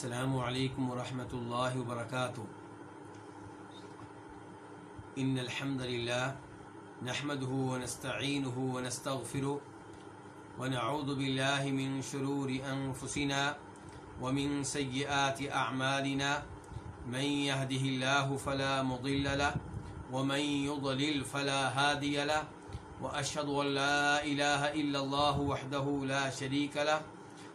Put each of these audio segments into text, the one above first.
السلام عليكم ورحمة الله وبركاته. إن الحمد لله نحمده ونستعينه ونستغفره ونعوذ بالله من شرور أنفسنا ومن سيئات أعمالنا. من يهده الله فلا مضل له ومن يضلل فلا هادي له وأشهد أن لا إله إلا الله وحده لا شريك له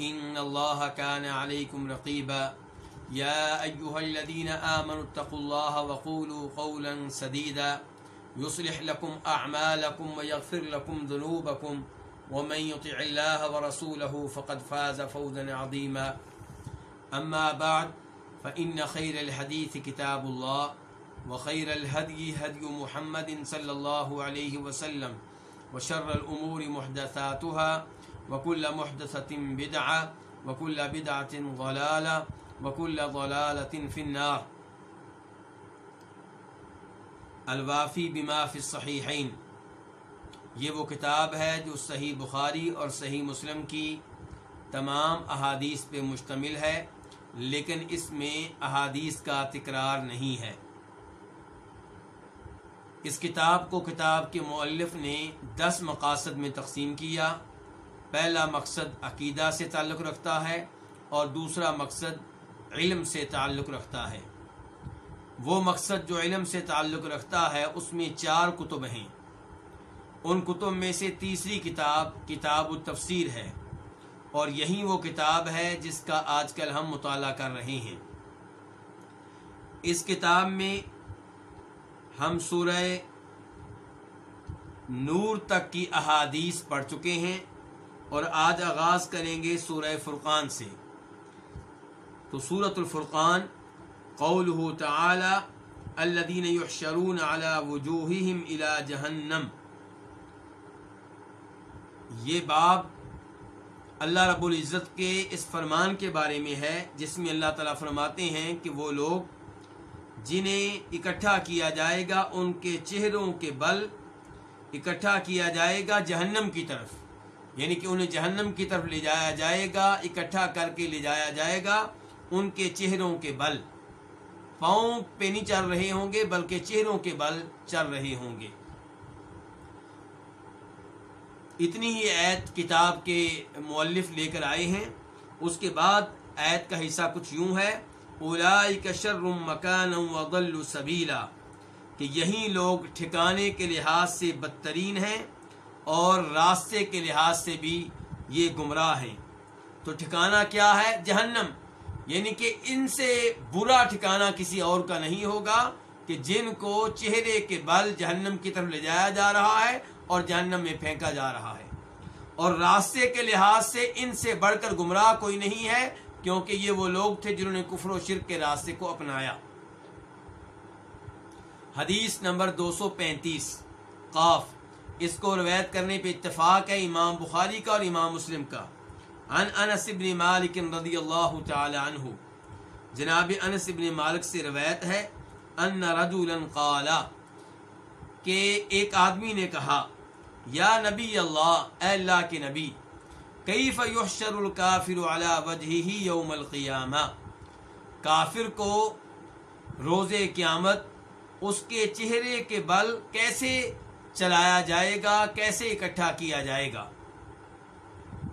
ان الله كان عليكم رقيبا يا ايها الذين امنوا اتقوا الله وقولوا قولا سديدا يصلح لكم اعمالكم ويغفر لكم ذنوبكم ومن يطع الله ورسوله فقد فاز فوزا عظيما اما بعد فان خير الحديث كتاب الله وخير الهدي هدي محمد صلى الله عليه وسلم وشر الامور محدثاتها وكل محدثة بدعة، وكل بدعة ضلالة، وكل ضلالة في النار. الوافی بما فی الصحیحین یہ وہ کتاب ہے جو صحیح بخاری اور صحیح مسلم کی تمام احادیث پہ مشتمل ہے، لیکن اس میں احادیث کا تکرار نہیں ہے۔ اس کتاب کو کتاب کے مؤلف نے دس مقاصد میں تقسیم کیا۔ پہلا مقصد عقیدہ سے تعلق رکھتا ہے اور دوسرا مقصد علم سے تعلق رکھتا ہے۔ وہ مقصد جو علم سے تعلق رکھتا ہے، اس میں چار کتب ہیں۔ ان کتب میں سے تیسری کتاب کتاب التفسیر ہے اور یہی وہ کتاب ہے جس کا آج کل ہم مطالعہ کر رہے ہیں۔ اس کتاب میں ہم سورہ نور تک کی احادیث پڑھ چکے ہیں۔ اور آج آغاز کریں گے سورہ فرقان سے۔ تو سورت الفرقان قوله تعالی الذين يحشرون على وجوههم الى جہنم۔ یہ باب اللہ رب العزت کے اس فرمان کے بارے میں ہے، جس میں اللہ تعالیٰ فرماتے ہیں کہ وہ لوگ جنہیں اکٹھا کیا جائے گا ان کے چہروں کے بل اکٹھا کیا جائے گا جہنم کی طرف۔ یعنی کہ انہیں جہنم کی طرف لے جایا جائے گا، اکٹھا کر کے لے جایا جائے گا ان کے چہروں کے بل۔ پاؤں پہ نہیں چل رہے ہوں گے، بلکہ چہروں کے بل چل رہے ہوں گے۔ اتنی ہی ایت کتاب کے مؤلف لے کر آئے ہیں۔ اس کے بعد ایت کا حصہ کچھ یوں ہے۔ شر مکان وضل سبیلا۔ کہ یہی لوگ ٹھکانے کے لحاظ سے بدترین ہیں۔ اور راستے کے لحاظ سے بھی یہ گمراہ ہیں۔ تو ٹھکانہ کیا ہے؟ جہنم۔ یعنی کہ ان سے برا ٹھکانہ کسی اور کا نہیں ہوگا کہ جن کو چہرے کے بل جہنم کی طرف لے جایا جا رہا ہے اور جہنم میں پھینکا جا رہا ہے۔ اور راستے کے لحاظ سے ان سے بڑھ کر گمراہ کوئی نہیں ہے کیونکہ یہ وہ لوگ تھے جنہوں نے کفر و شرک کے راستے کو اپنایا۔ حدیث نمبر دو سو پینتیس، قاف۔ اس کو روایت کرنے پہ اتفاق ہے امام بخاری کا اور امام مسلم کا۔ ان انس بن مالک رضی اللہ تعالی عنہ۔ جناب انس بن مالک سے روایت ہے، ان رجلا قالا کہ ایک آدمی نے کہا، یا نبی اللہ، اے اللہ کے نبی، کیف یحشر الکافر علی وجہہ یوم القیامہ؟ کافر کو روز قیامت، اس کے چہرے کے بل کیسے چلایا جائے گا، کیسے اکٹھا کیا جائے گا؟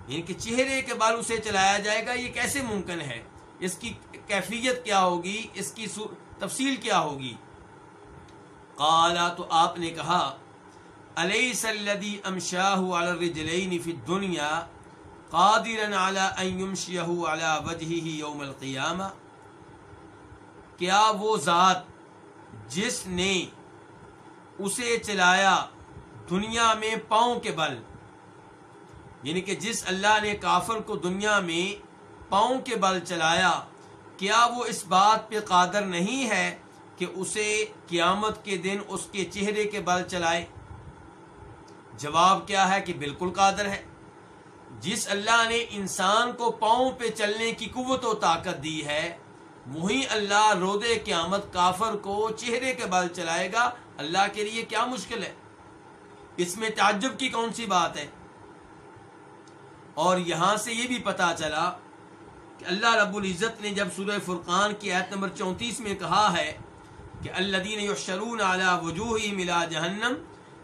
یعنی کہ چہرے کے بالوں سے چلایا جائے گا، یہ کیسے ممکن ہے؟ اس کی کیفیت کیا ہوگی؟ اس کی تفصیل کیا ہوگی؟ قالا تو آپ نے کہا علیہ الذی امشاہ علی الرجلین فی الدنیا قادرا علی ان یمشیہ علی وجہہ یوم القیامہ کیا وہ ذات جس نے اسے چلایا دنیا میں پاؤں کے بل۔ یعنی کہ جس اللہ نے کافر کو دنیا میں پاؤں کے بل چلایا، کیا وہ اس بات پہ قادر نہیں ہے کہ اسے قیامت کے دن اس کے چہرے کے بل چلائے؟ جواب کیا ہے کہ بالکل قادر ہے۔ جس اللہ نے انسان کو پاؤں پہ چلنے کی قوت و طاقت دی ہے، وہی اللہ رود قیامت کافر کو چہرے کے بل چلائے گا اللہ کے لیے کیا مشکل ہے؟ اس میں تعجب کی کون سی بات ہے؟ اور یہاں سے یہ بھی پتا چلا کہ اللہ رب العزت نے جب سورہ فرقان کی آیت نمبر چونتیس میں کہا ہے کہ اللہ دین شرون اعلیٰ وجوہ ملا جہنم،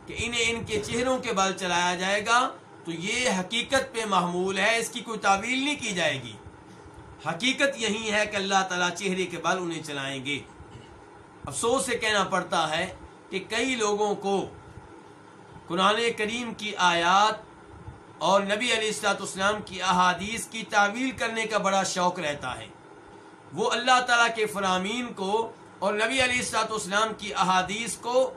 کہ انہیں ان کے چہروں کے بل چلایا جائے گا، تو یہ حقیقت پہ محمول ہے، اس کی کوئی تعویل نہیں کی جائے گی۔ حقیقت یہی ہے کہ اللہ تعالیٰ چہرے کے بل انہیں چلائیں گے۔ افسوس سے کہنا پڑتا ہے کہ کئی لوگوں کو قرآن کریم کی آیات اور نبی علیہ السلاط اسلام کی احادیث کی تعویل کرنے کا بڑا شوق رہتا ہے۔ وہ اللہ تعالیٰ کے فرامین کو اور نبی علیہ السلاط اسلام کی احادیث کو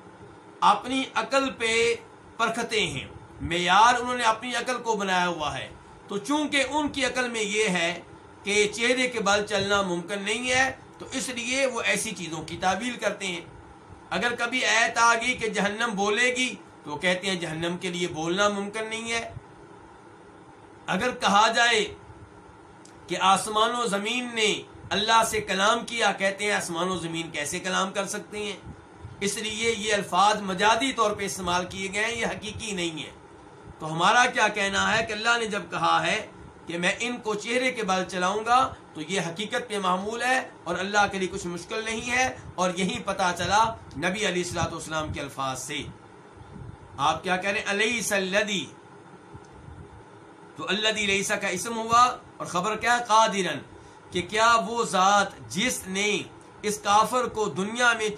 اپنی عقل پہ پرکھتے ہیں۔ معیار انہوں نے اپنی عقل کو بنایا ہوا ہے۔ تو چونکہ ان کی عقل میں یہ ہے کہ چہرے کے بل چلنا ممکن نہیں ہے، تو اس لیے وہ ایسی چیزوں کی تعویل کرتے ہیں۔ اگر کبھی ایت آ گئی کہ جہنم بولے گی، تو کہتے ہیں جہنم کے لیے بولنا ممکن نہیں ہے۔ اگر کہا جائے کہ آسمان و زمین نے اللہ سے کلام کیا، کہتے ہیں آسمان و زمین کیسے کلام کر سکتے ہیں؟ اس لیے یہ الفاظ مجادی طور پہ استعمال کیے گئے ہیں، یہ حقیقی نہیں ہے تو ہمارا کیا کہنا ہے کہ اللہ نے جب کہا ہے کہ میں ان کو چہرے کے بل چلاؤں گا، تو یہ حقیقت پہ معمول ہے اور اللہ کے لیے کچھ مشکل نہیں ہے۔ اور یہی پتا چلا نبی علی السلاۃ والسلام کے الفاظ سے۔ آپ کیا کہہ رہے ہیں؟ علیہ سلدی تو اللہ علیسا کا اسم ہوا اور خبر کیا؟ قادرن، کہ کیا وہ ذات جس نے اس کافر کو دنیا میں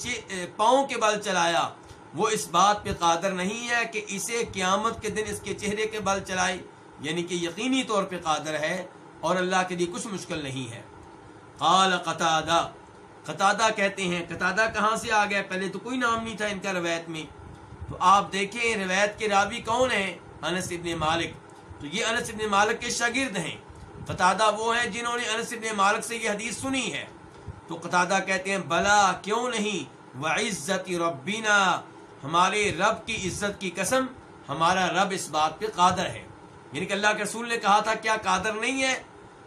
پاؤں کے بل چلایا، وہ اس بات پہ قادر نہیں ہے کہ اسے قیامت کے دن اس کے چہرے کے بل چلائے۔ یعنی کہ یقینی طور پہ قادر ہے اور اللہ کے لیے کچھ مشکل نہیں ہے۔ قال قطادہ قطادہ کہتے ہیں، قطادہ کہاں سے آ گیا؟ پہلے تو کوئی نام نہیں تھا ان کا روایت میں۔ تو آپ دیکھیں روایت کے راوی کون ہیں؟ انس ابن مالک۔ تو یہ انس ابن مالک کے شاگرد ہیں۔ قطادہ وہ ہیں جنہوں نے انس ابن مالک سے یہ حدیث سنی ہے۔ تو قطادہ کہتے ہیں، بلا، کیوں نہیں؟ وعزت ربینا ہمارے رب کی عزت کی قسم، ہمارا رب اس بات پہ قادر ہے۔ یعنی کہ اللہ کے رسول نے کہا تھا کیا قادر نہیں ہے؟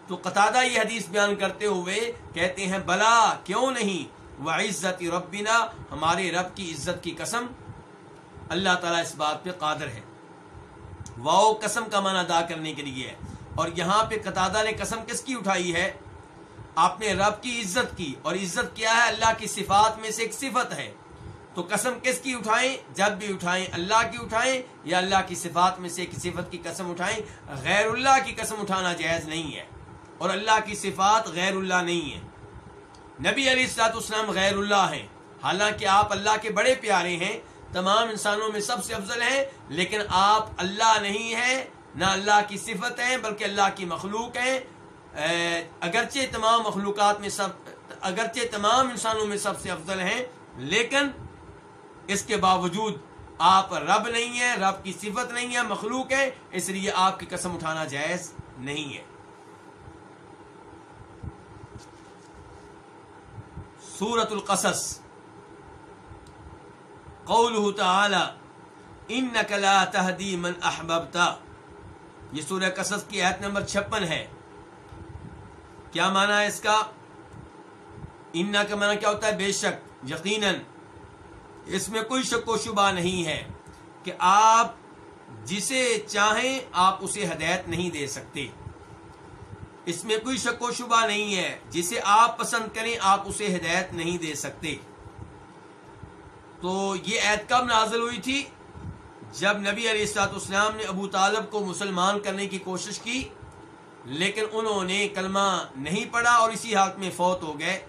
تو قطادہ یہ حدیث بیان کرتے ہوئے کہتے ہیں، بلا کیوں نہیں؟ وہ عزت ربینا ہمارے رب کی عزت کی قسم۔ اللہ تعالیٰ اس بات پہ قادر ہے۔ واؤ قسم کا معنی ادا کرنے کے لیے ہے۔ اور یہاں پہ قطادہ نے قسم کس کی اٹھائی ہے؟ آپ نے رب کی عزت کی۔ اور عزت کیا ہے؟ اللہ کی صفات میں سے ایک صفت ہے۔ تو قسم کس کی اٹھائیں؟ جب بھی اٹھائیں، اللہ کی اٹھائیں یا اللہ کی صفات میں سے ایک صفت کی قسم اٹھائیں؟ غیر اللہ کی قسم اٹھانا جائز نہیں ہے۔ اور اللہ کی صفات غیر اللہ نہیں ہے نبی علی السلاط اسلام غیر اللہ ہیں۔ حالانکہ آپ اللہ کے بڑے پیارے ہیں، تمام انسانوں میں سب سے افضل ہیں، لیکن آپ اللہ نہیں ہیں، نہ اللہ کی صفت ہیں، بلکہ اللہ کی مخلوق ہیں۔ اگرچہ تمام مخلوقات میں سب، اگرچہ تمام انسانوں میں سب سے افضل ہیں، لیکن اس کے باوجود آپ رب نہیں ہیں، رب کی صفت نہیں ہے، مخلوق ہے، اس لیے آپ کی قسم اٹھانا جائز نہیں ہے۔ سورت القصص۔ قوله تعالی انك لا تهدي من احببت یہ سورہ قصص کی آیت نمبر 56 ہے۔ کیا معنی ہے اس کا؟ ان کا معنی کیا ہوتا ہے؟ بے شک، یقیناً۔ اس میں کوئی شک و شبہ نہیں ہے کہ آپ جسے چاہیں آپ اسے ہدایت نہیں دے سکتے۔ اس میں کوئی شک و شبہ نہیں ہے جسے آپ پسند کریں آپ اسے ہدایت نہیں دے سکتے۔ تو یہ عید کب نازل ہوئی تھی؟ جب نبی علیہ السلاط اسلام نے ابو طالب کو مسلمان کرنے کی کوشش کی، لیکن انہوں نے کلمہ نہیں پڑھا اور اسی حالت میں فوت ہو گئے،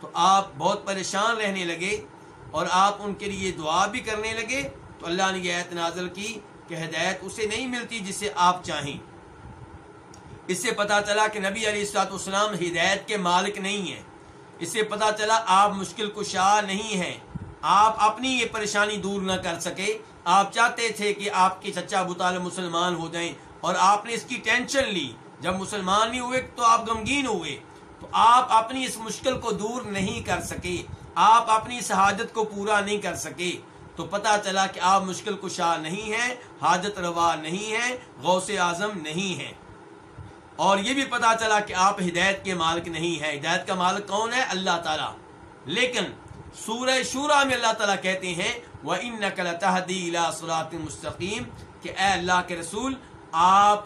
تو آپ بہت پریشان رہنے لگے۔ اور آپ ان کے لیے دعا بھی کرنے لگے، تو اللہ نے یہ نازل کی کہ ہدایت اسے نہیں ملتی جسے آپ چاہیں۔ اس سے پتا چلا کہ نبی علیہ السلاط اسلام ہدایت کے مالک نہیں ہیں۔ اس سے پتا چلا آپ مشکل کشا نہیں ہیں۔ آپ اپنی یہ پریشانی دور نہ کر سکے۔ آپ چاہتے تھے کہ آپ کے چچا ابو طالب مسلمان ہو جائیں اور آپ نے اس کی ٹینشن لی۔ جب مسلمان نہیں ہوئے تو آپ غمگین ہوئے۔ تو آپ اپنی اس مشکل کو دور نہیں کر سکے۔ آپ اپنی اس حاجت کو پورا نہیں کر سکے۔ تو پتا چلا کہ آپ مشکل کشا نہیں ہیں، حاجت روا نہیں ہیں، غوث اعظم نہیں ہیں۔ اور یہ بھی پتا چلا کہ آپ ہدایت کے مالک نہیں ہیں۔ ہدایت کا مالک کون ہے؟ اللہ تعالیٰ۔ لیکن سورہ شورا میں اللہ تعالیٰ کہتے ہیں وہ ان نقل تحدی سرات مستقیم کہ اے اللہ کے رسول، آپ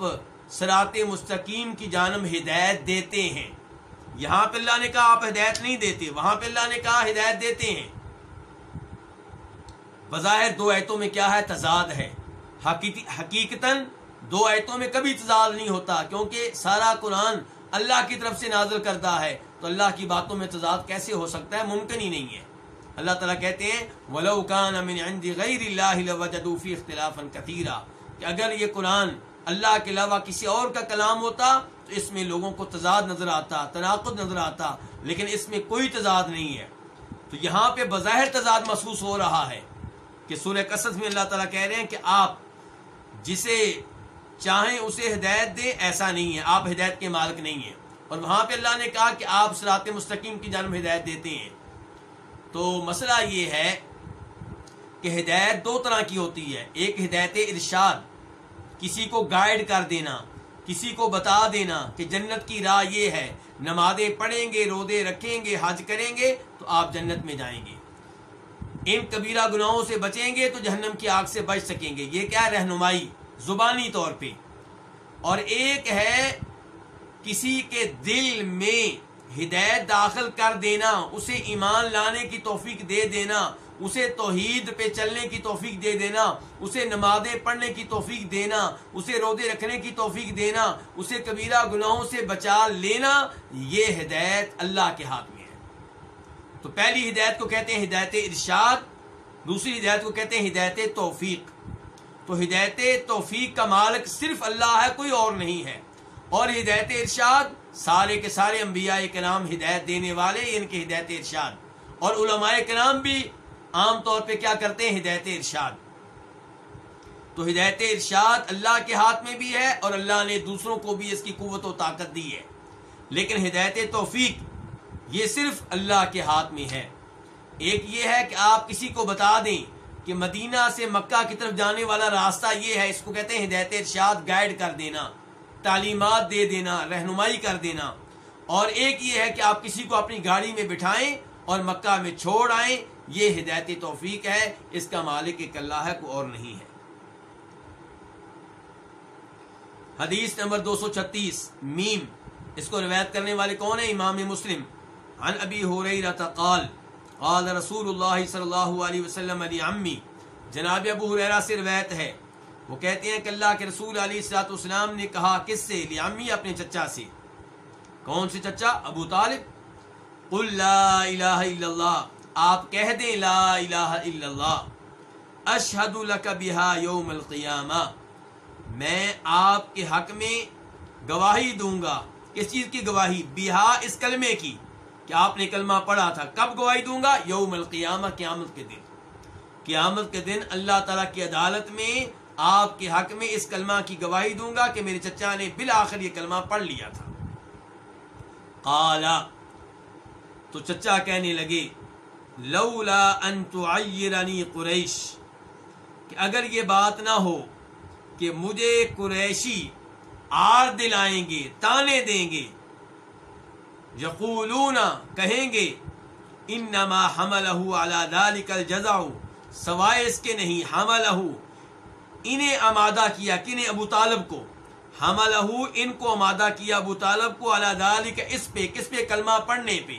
سرات مستقیم کی جانب ہدایت دیتے ہیں۔ یہاں پہ اللہ نے کہا آپ ہدایت نہیں دیتے، وہاں پہ اللہ نے کہا ہدایت دیتے ہیں۔ بظاہر دو ایتوں میں کیا ہے؟ تضاد ہے۔ حقیقتاً دو ایتوں میں کبھی تضاد نہیں ہوتا، کیونکہ سارا قرآن اللہ کی طرف سے نازل کرتا ہے۔ تو اللہ کی باتوں میں تضاد کیسے ہو سکتا ہے؟ ممکن ہی نہیں ہے۔ اللہ تعالیٰ کہتے ہیں، ولو کان من عند غیر اللہ لوجدوا فی اختلافا کہ اگر یہ قرآن اللہ کے علاوہ کسی اور کا کلام ہوتا تو اس میں لوگوں کو تضاد نظر آتا، تناقض نظر آتا، لیکن اس میں کوئی تضاد نہیں ہے۔ تو یہاں پہ بظاہر تضاد محسوس ہو رہا ہے کہ سورہ قصص میں اللہ تعالیٰ کہہ رہے ہیں کہ آپ جسے چاہیں اسے ہدایت دیں، ایسا نہیں ہے۔ آپ ہدایت کے مالک نہیں ہیں۔ اور وہاں پہ اللہ نے کہا کہ آپ سرات مستقیم کی جانب ہدایت دیتے ہیں۔ تو مسئلہ یہ ہے کہ ہدایت دو طرح کی ہوتی ہے۔ ایک ہدایت ارشاد، کسی کو گائیڈ کر دینا کسی کو بتا دینا کہ جنت کی راہ یہ ہے، نمازیں پڑھیں گے رودے رکھیں گے، حج کریں گے، تو آپ جنت میں جائیں گے۔ ان کبیرہ گناہوں سے بچیں گے تو جہنم کی آگ سے بچ سکیں گے۔ یہ کیا رہنمائی؟ زبانی طور پہ۔ اور ایک ہے کسی کے دل میں ہدایت داخل کر دینا، اسے ایمان لانے کی توفیق دے دینا۔ اسے توحید پہ چلنے کی توفیق دے دینا، اسے نمازیں پڑھنے کی توفیق دینا، اسے رودے رکھنے کی توفیق دینا، اسے کبیرہ گناہوں سے بچا لینا، یہ ہدایت اللہ کے ہاتھ میں ہے۔ تو پہلی ہدایت کو کہتے ہیں ہدایت ارشاد، دوسری ہدایت کو کہتے ہیں ہدایت توفیق۔ تو ہدایت توفیق کا مالک صرف اللہ ہے، کوئی اور نہیں ہے۔ اور ہدایت ارشاد، سارے کے سارے انبیاء کے نام ہدایت دینے والے، ان کے ہدایت ارشاد۔ اور علماء کے نام بھی عام طور پہ کیا کرتے ہیں؟ ہدایت ارشاد۔ تو ہدایت ارشاد اللہ کے ہاتھ میں بھی ہے اور اللہ نے دوسروں کو بھی اس کی قوت و طاقت دی ہے۔ لیکن ہدایت توفیق یہ صرف اللہ کے ہاتھ میں ہے۔ ایک یہ ہے کہ آپ کسی کو بتا دیں کہ مدینہ سے مکہ کی طرف جانے والا راستہ یہ ہے، اس کو کہتے ہیں ہدایت ارشاد گائیڈ کر دینا، تعلیمات دے دینا، رہنمائی کر دینا۔ اور ایک یہ ہے کہ آپ کسی کو اپنی گاڑی میں بٹھائیں اور مکہ میں چھوڑ آئیں یہ ہدایتی توفیق ہے، اس کا مالک ایک اللہ ہے، کوئی اور نہیں ہے۔ حدیث نمبر دو سو چھتیس، میم، اس کو روایت کرنے والے کون ہیں؟ امام مسلم۔ عن ابی قال قال رسول اللہ صلی اللہ علیہ وسلم علی عمی، جناب ابو حریرہ سے روایت ہے۔ وہ کہتے ہیں کہ اللہ کے رسول علیہ السلاۃ والسلام نے کہا، کس سے؟ لی عمی، اپنے چچا سے۔ کون سے چچا؟ ابو طالب۔ قل لا الہ الا اللہ۔ آپ کہہ دیں لا الہ الا اللہ، اشہد لک بہا یوم القیامہ، میں آپ کے حق میں گواہی دوں گا۔ کس چیز کی گواہی؟ بہا اس کلمے کی کہ آپ نے کلمہ پڑھا تھا۔ کب گواہی دوں گا؟ یوم القیامہ، قیامت کے دن۔ قیامت کے دن اللہ تعالیٰ کی عدالت میں آپ کے حق میں اس کلمہ کی گواہی دوں گا کہ میرے چچا نے بالآخر یہ کلمہ پڑھ لیا تھا۔ قالا، تو چچا کہنے لگے لولا ان تعیرنی قریش، کہ اگر یہ بات نہ ہو کہ مجھے قریشی آر دلائیں گے، تانے دیں گے۔ یقولون، کہیں گے، انما حملہ علی ذلك الجزاء سوائے اس کے نہیں، حملہ، انہیں آمادہ کیا کنہیں ابو طالب کو؟ حملہ، ان کو آمادہ کیا ابو طالب کو؟ علی ذلك اس پہ، کس پہ؟ کلمہ پڑھنے پہ،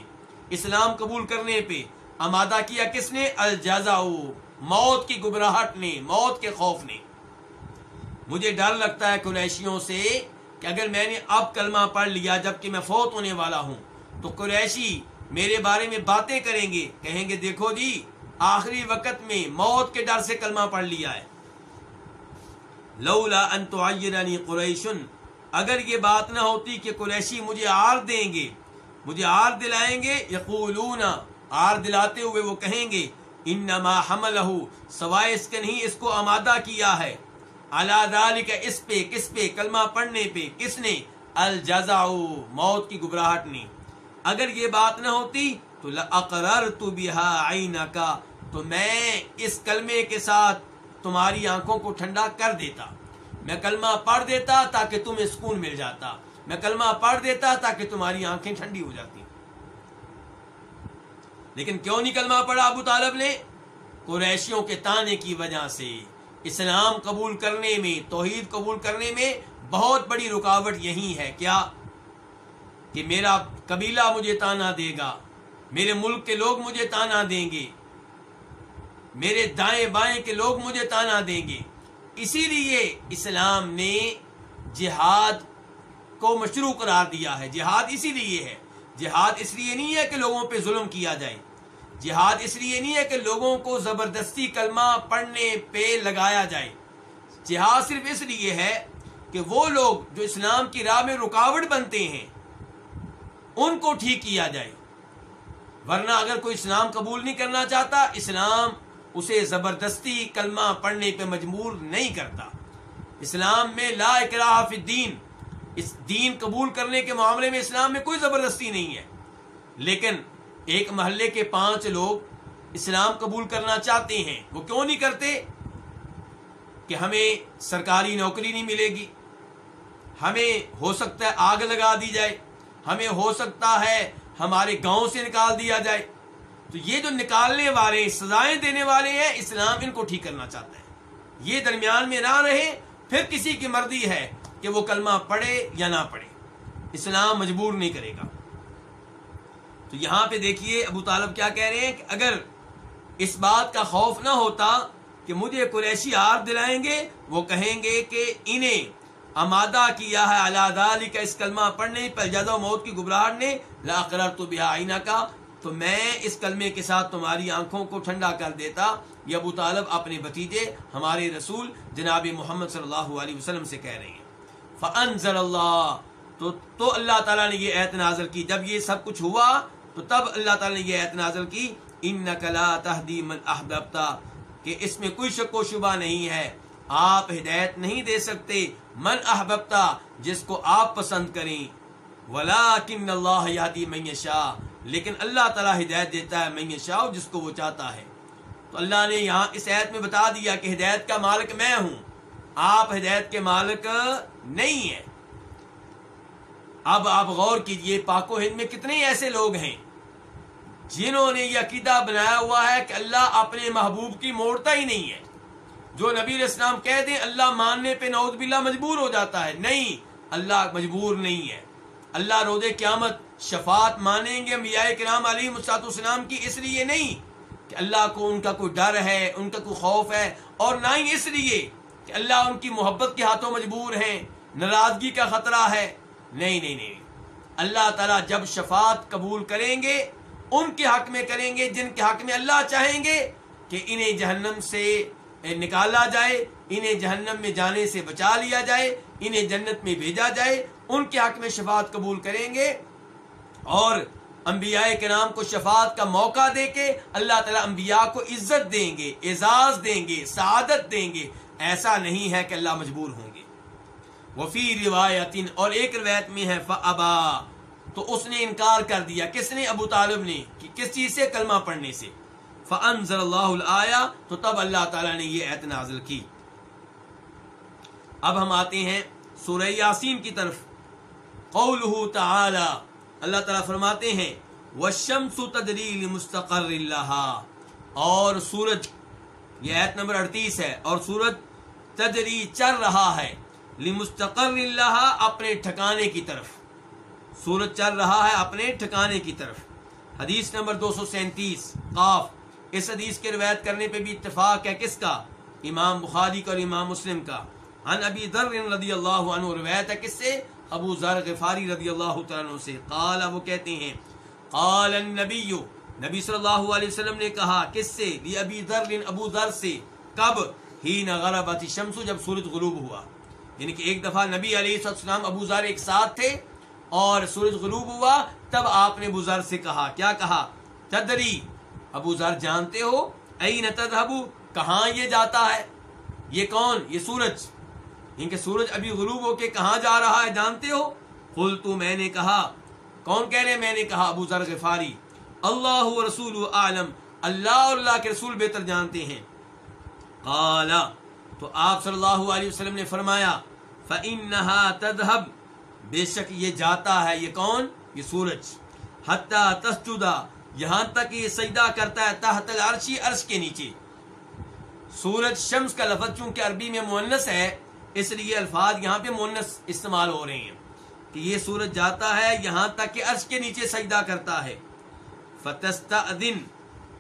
اسلام قبول کرنے پہ۔ آمادہ کیا کس نے؟ الجزا موت کی گبراہٹ نے، موت کے خوف نے۔ مجھے ڈر لگتا ہے قریشیوں سے کہ اگر میں نے اب کلمہ پڑھ لیا جبکہ میں فوت ہونے والا ہوں، تو قریشی میرے بارے میں باتیں کریں گے، کہیں گے، دیکھو جی آخری وقت میں موت کے ڈر سے کلمہ پڑھ لیا ہے۔ لولا ان تعیرنی قریشن، اگر یہ بات نہ ہوتی کہ قریشی مجھے آر دیں گے، مجھے آر دلائیں گے، یقولون آر دلاتے ہوئے وہ کہیں گے، انما حملہ سوائے اس کے نہیں، اس کو آمادہ کیا ہے۔ اللہ ذالک، اس پہ، کس پہ؟ کلمہ پڑھنے پہ۔ کس نے؟ الجزا موت کی گبراہٹ نے۔ اگر یہ بات نہ ہوتی تو اقرر تو بہا آئینہ کا تو میں اس کلمے کے ساتھ تمہاری آنکھوں کو ٹھنڈا کر دیتا۔ میں کلمہ پڑھ دیتا تاکہ تمہیں سکون مل جاتا۔ میں کلمہ پڑھ دیتا تاکہ تمہاری آنکھیں ٹھنڈی ہو جاتی۔ لیکن کیوں نہیں کلمہ پڑھا ابو طالب نے؟ قریشیوں کے تانے کی وجہ سے۔ اسلام قبول کرنے میں، توحید قبول کرنے میں بہت بڑی رکاوٹ یہی ہے۔ کیا؟ کہ میرا قبیلہ مجھے تانا دے گا۔ میرے ملک کے لوگ مجھے تانا دیں گے۔ میرے دائیں بائیں کے لوگ مجھے تانا دیں گے۔ اسی لیے اسلام نے جہاد کو مشروع قرار دیا ہے۔ جہاد اسی لیے ہے۔ جہاد اس لیے نہیں ہے کہ لوگوں پہ ظلم کیا جائے۔ جہاد اس لیے نہیں ہے کہ لوگوں کو زبردستی کلمہ پڑھنے پہ لگایا جائے۔ جہاد صرف اس لیے ہے کہ وہ لوگ جو اسلام کی راہ میں رکاوٹ بنتے ہیں، ان کو ٹھیک کیا جائے۔ ورنہ اگر کوئی اسلام قبول نہیں کرنا چاہتا، اسلام اسے زبردستی کلمہ پڑھنے پہ مجبور نہیں کرتا۔ اسلام میں لا اکراہ فی الدین، اس دین قبول کرنے کے معاملے میں اسلام میں کوئی زبردستی نہیں ہے۔ لیکن ایک محلے کے پانچ لوگ اسلام قبول کرنا چاہتے ہیں۔ وہ کیوں نہیں کرتے؟ کہ ہمیں سرکاری نوکری نہیں ملے گی۔ ہمیں ہو سکتا ہے آگ لگا دی جائے۔ ہمیں ہو سکتا ہے ہمارے گاؤں سے نکال دیا جائے۔ تو یہ جو نکالنے والے، سزائیں دینے والے ہیں، اسلام ان کو ٹھیک کرنا چاہتا ہے۔ یہ درمیان میں نہ رہے، پھر کسی کی مرضی ہے کہ وہ کلمہ پڑھے یا نہ پڑھے۔ اسلام مجبور نہیں کرے گا۔ تو یہاں پہ دیکھیے ابو طالب کیا کہہ رہے ہیں کہ اگر اس بات کا خوف نہ ہوتا کہ مجھے قریشی ہار دلائیں گے، وہ کہیں گے کہ انہیں امادہ کیا ہے اللہ علی کا اس کلمہ پڑھنے پر جزا موت کی گبراہٹ نے لاقرر تو بہا آئینہ کا تو میں اس کلمے کے ساتھ تمہاری آنکھوں کو ٹھنڈا کر دیتا، یہ ابو طالب اپنے بتیجے ہمارے رسول جناب محمد صلی اللہ علیہ وسلم سے کہہ رہے ہیں۔ فنزل اللہ تو تو اللہ تعالیٰ نے یہ ایت نازل کی۔ جب یہ سب کچھ ہوا تو تب اللہ تعالیٰ نے یہ ایت نازل کی ان نقلا تحدی من احبتا کہ اس میں کوئی شک و شبہ نہیں ہے۔ آپ ہدایت نہیں دے سکتے من احبتا جس کو آپ پسند کریں۔ ولا کن اللہ یادی میں شاہ لیکن اللہ تعالیٰ ہدایت دیتا ہے میں شاہ جس کو وہ چاہتا ہے۔ تو اللہ نے یہاں اس ایت میں بتا دیا کہ ہدایت کا مالک میں ہوں۔ آپ ہدایت کے مالک نہیں ہیں۔ اب آپ غور کیجیے، پاک و ہند میں کتنے ایسے لوگ ہیں جنہوں نے یہ عقیدہ بنایا ہوا ہے کہ اللہ اپنے محبوب کی موڑتا ہی نہیں ہے۔ جو نبی اسلام کہہ دیں اللہ ماننے پہ نعوذ باللہ مجبور ہو جاتا ہے، نہیں، اللہ مجبور نہیں ہے۔ اللہ روز قیامت شفاعت مانیں گے انبیاء کرام علی مساط اسلام کی، اس لیے نہیں کہ اللہ کو ان کا کوئی ڈر ہے، ان کا کوئی خوف ہے، اور نہ ہی اس لیے کہ اللہ ان کی محبت کے ہاتھوں مجبور ہیں، ناراضگی کا خطرہ ہے۔ نہیں نہیں نہیں۔ اللہ تعالیٰ جب شفاعت قبول کریں گے ان کے حق میں کریں گے جن کے حق میں اللہ چاہیں گے کہ انہیں جہنم سے نکالا جائے، انہیں جہنم میں جانے سے بچا لیا جائے، انہیں جنت میں بھیجا جائے، ان کے حق میں شفاعت قبول کریں گے۔ اور انبیاء کے نام کو شفاعت کا موقع دے کے اللہ تعالیٰ انبیاء کو عزت دیں گے، اعزاز دیں گے، سعادت دیں گے۔ ایسا نہیں ہے کہ اللہ مجبور ہوں گے۔ وفی روایت اور ایک روایت میں ہے فبا تو اس نے انکار کر دیا کس نے ابو طالب نے کہ کس چیز سے کلمہ پڑھنے سے فنزل اللہ آیا تو تب اللہ تعالیٰ نے یہ ایت نازل کی۔ اب ہم آتے ہیں سورہ یاسین کی طرف۔ قوله تعالی اللہ تعالیٰ فرماتے ہیں وشمس تدریل مستقر اللہ اور سورج، یہ ایت نمبر اڑتیس ہے، اور سورج تجری چل رہا ہے، لمستقر اللہ اپنے ٹھکانے کی طرف۔ سورج چل رہا ہے اپنے ٹھکانے کی طرف۔ حدیث نمبر دو سو سینتیس، قاف۔ اس حدیث کے روایت کرنے پہ بھی اتفاق ہے کس کا؟ امام بخاری کا اور امام مسلم کا۔ ان ابی ذر رضی اللہ عنہ روایت ہے کس سے؟ ابو ذر غفاری رضی اللہ تعالیٰ سے۔ قال، وہ کہتے ہیں، قال النبی، نبی صلی اللہ علیہ وسلم نے کہا، کس سے؟ لی ابی ذر، ابو ذر سے۔ کب؟ ہی نغربت شمس جب سورج غروب ہوا۔ یعنی کہ ایک دفعہ نبی علیہ السلام ابو ذر ایک ساتھ تھے اور سورج غروب ہوا، تب آپ نے ابو ذر سے کہا۔ کیا کہا؟ تدری، ابو ذر جانتے ہو؟ این تذهبو کہاں یہ جاتا ہے؟ یہ کون؟ یہ سورج۔ ان کے سورج ابھی غروب ہو کے کہاں جا رہا ہے، جانتے ہو؟ قل تو میں نے کہا۔ کون کہہ رہے میں نے کہا ابو ذر غفاری۔ اللہ رسول عالم اللہ اور اللہ کے رسول بہتر جانتے ہیں۔ قال تو آپ صلی اللہ علیہ وسلم نے فرمایا، فَإِنَّهَا تَذْهَبْ۔ بے شک یہ جاتا ہے یہ کون؟ یہ سورج۔ حتی تسجدہ، یہاں تک یہ سجدہ کرتا ہے تحت العرشی عرش کے نیچے۔ سورج شمس کا لفظ چونکہ عربی میں مونس ہے، اس لیے الفاظ یہاں پہ مونس استعمال ہو رہے ہیں۔ کہ یہ سورج جاتا ہے، یہاں تک کہ عرش کے نیچے سجدہ کرتا ہے۔ فتستأذن،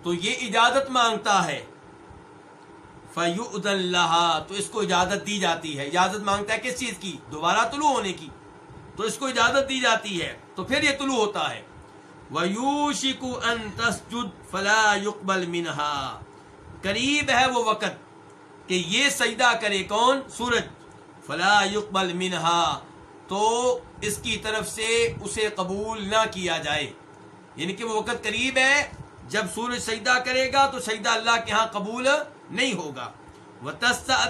تو یہ اجازت مانگتا ہے۔ فیؤذن لها تو اس کو اجازت دی جاتی ہے۔ اجازت مانگتا ہے کس چیز کی؟ دوبارہ طلوع ہونے کی۔ تو اس کو اجازت دی جاتی ہے، تو پھر یہ طلوع ہوتا ہے۔ وَيُوشِكُ أَن تَسْجُدْ فَلَا يُقْبَلْ مِنْهَا۔ قریب ہے وہ وقت کہ یہ سجدہ کرے کون؟ سورج۔ فلا يقبل منها۔ تو اس کی طرف سے اسے قبول نہ کیا جائے۔ یعنی کہ وہ وقت قریب ہے، جب سورج سجدہ کرے گا تو سجدہ اللہ کے ہاں قبول نہیں ہوگا۔ وہ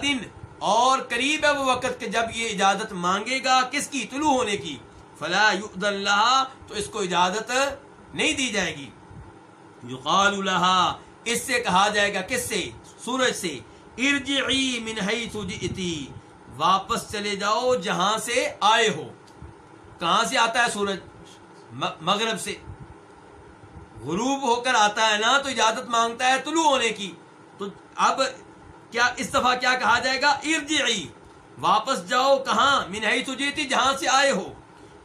دن اور قریب ہے وہ وقت کہ جب یہ اجازت مانگے گا کس کی؟ طلوع ہونے کی۔ فلا اللہ تو اس کو اجازت نہیں دی جائے گی۔ یقال لها اس سے کہا جائے گا کس سے؟ سورج سے۔ ارجعی من حیث جئتی، واپس چلے جاؤ جہاں سے آئے ہو۔ کہاں سے آتا ہے سورج؟ مغرب سے۔ غروب ہو کر آتا ہے نا، تو اجازت مانگتا ہے طلوع ہونے کی۔ تو اب کیا اس دفعہ کیا کہا جائے گا؟ ارجعی، واپس جاؤ کہاں؟ من حیث جئتی جہاں سے آئے ہو۔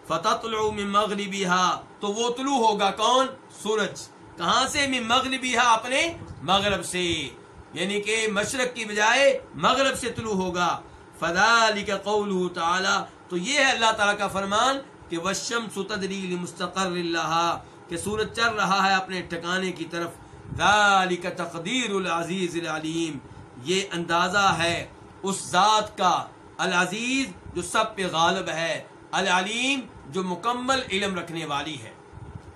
فتطلع من مغربها، تو وہ طلوع ہوگا کون؟ سورج۔ کہاں سے؟ من مغربها، اپنے مغرب سے۔ یعنی کہ مشرق کی بجائے مغرب سے طلوع ہوگا۔ فذلك قوله تعالی تو یہ ہے اللہ تعالی کا فرمان کہ والشمس تدری لمستقر لها، کہ سورج چل رہا ہے اپنے ٹھکانے کی طرف۔ ذالک تقدیر العزیز العلیم یہ اندازہ ہے اس ذات کا، العزیز جو سب پہ غالب ہے، العلیم جو مکمل علم رکھنے والی ہے۔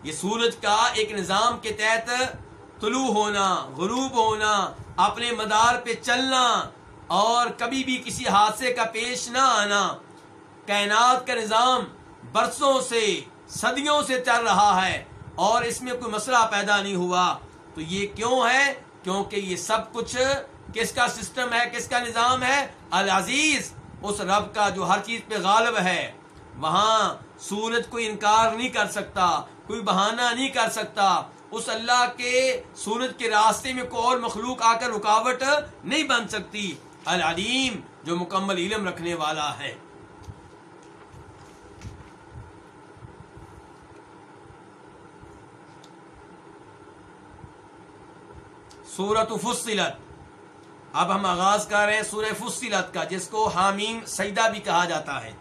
یہ سورج کا ایک نظام کے تحت طلوع ہونا، غروب ہونا، اپنے مدار پہ چلنا اور کبھی بھی کسی حادثے کا پیش نہ آنا، کائنات کا نظام برسوں سے، صدیوں سے چل رہا ہے اور اس میں کوئی مسئلہ پیدا نہیں ہوا۔ تو یہ کیوں ہے؟ کیونکہ یہ سب کچھ کس کا سسٹم ہے، کس کا نظام ہے؟ العزیز، اس رب کا جو ہر چیز پہ غالب ہے۔ وہاں سورج کوئی انکار نہیں کر سکتا، کوئی بہانہ نہیں کر سکتا۔ اس اللہ کے سورج کے راستے میں کوئی اور مخلوق آ کر رکاوٹ نہیں بن سکتی۔ العلیم، جو مکمل علم رکھنے والا ہے۔ سورت فصلت۔ اب ہم آغاز کر رہے ہیں سورہ فصلت کا، جس کو حامیم سجدہ بھی کہا جاتا ہے۔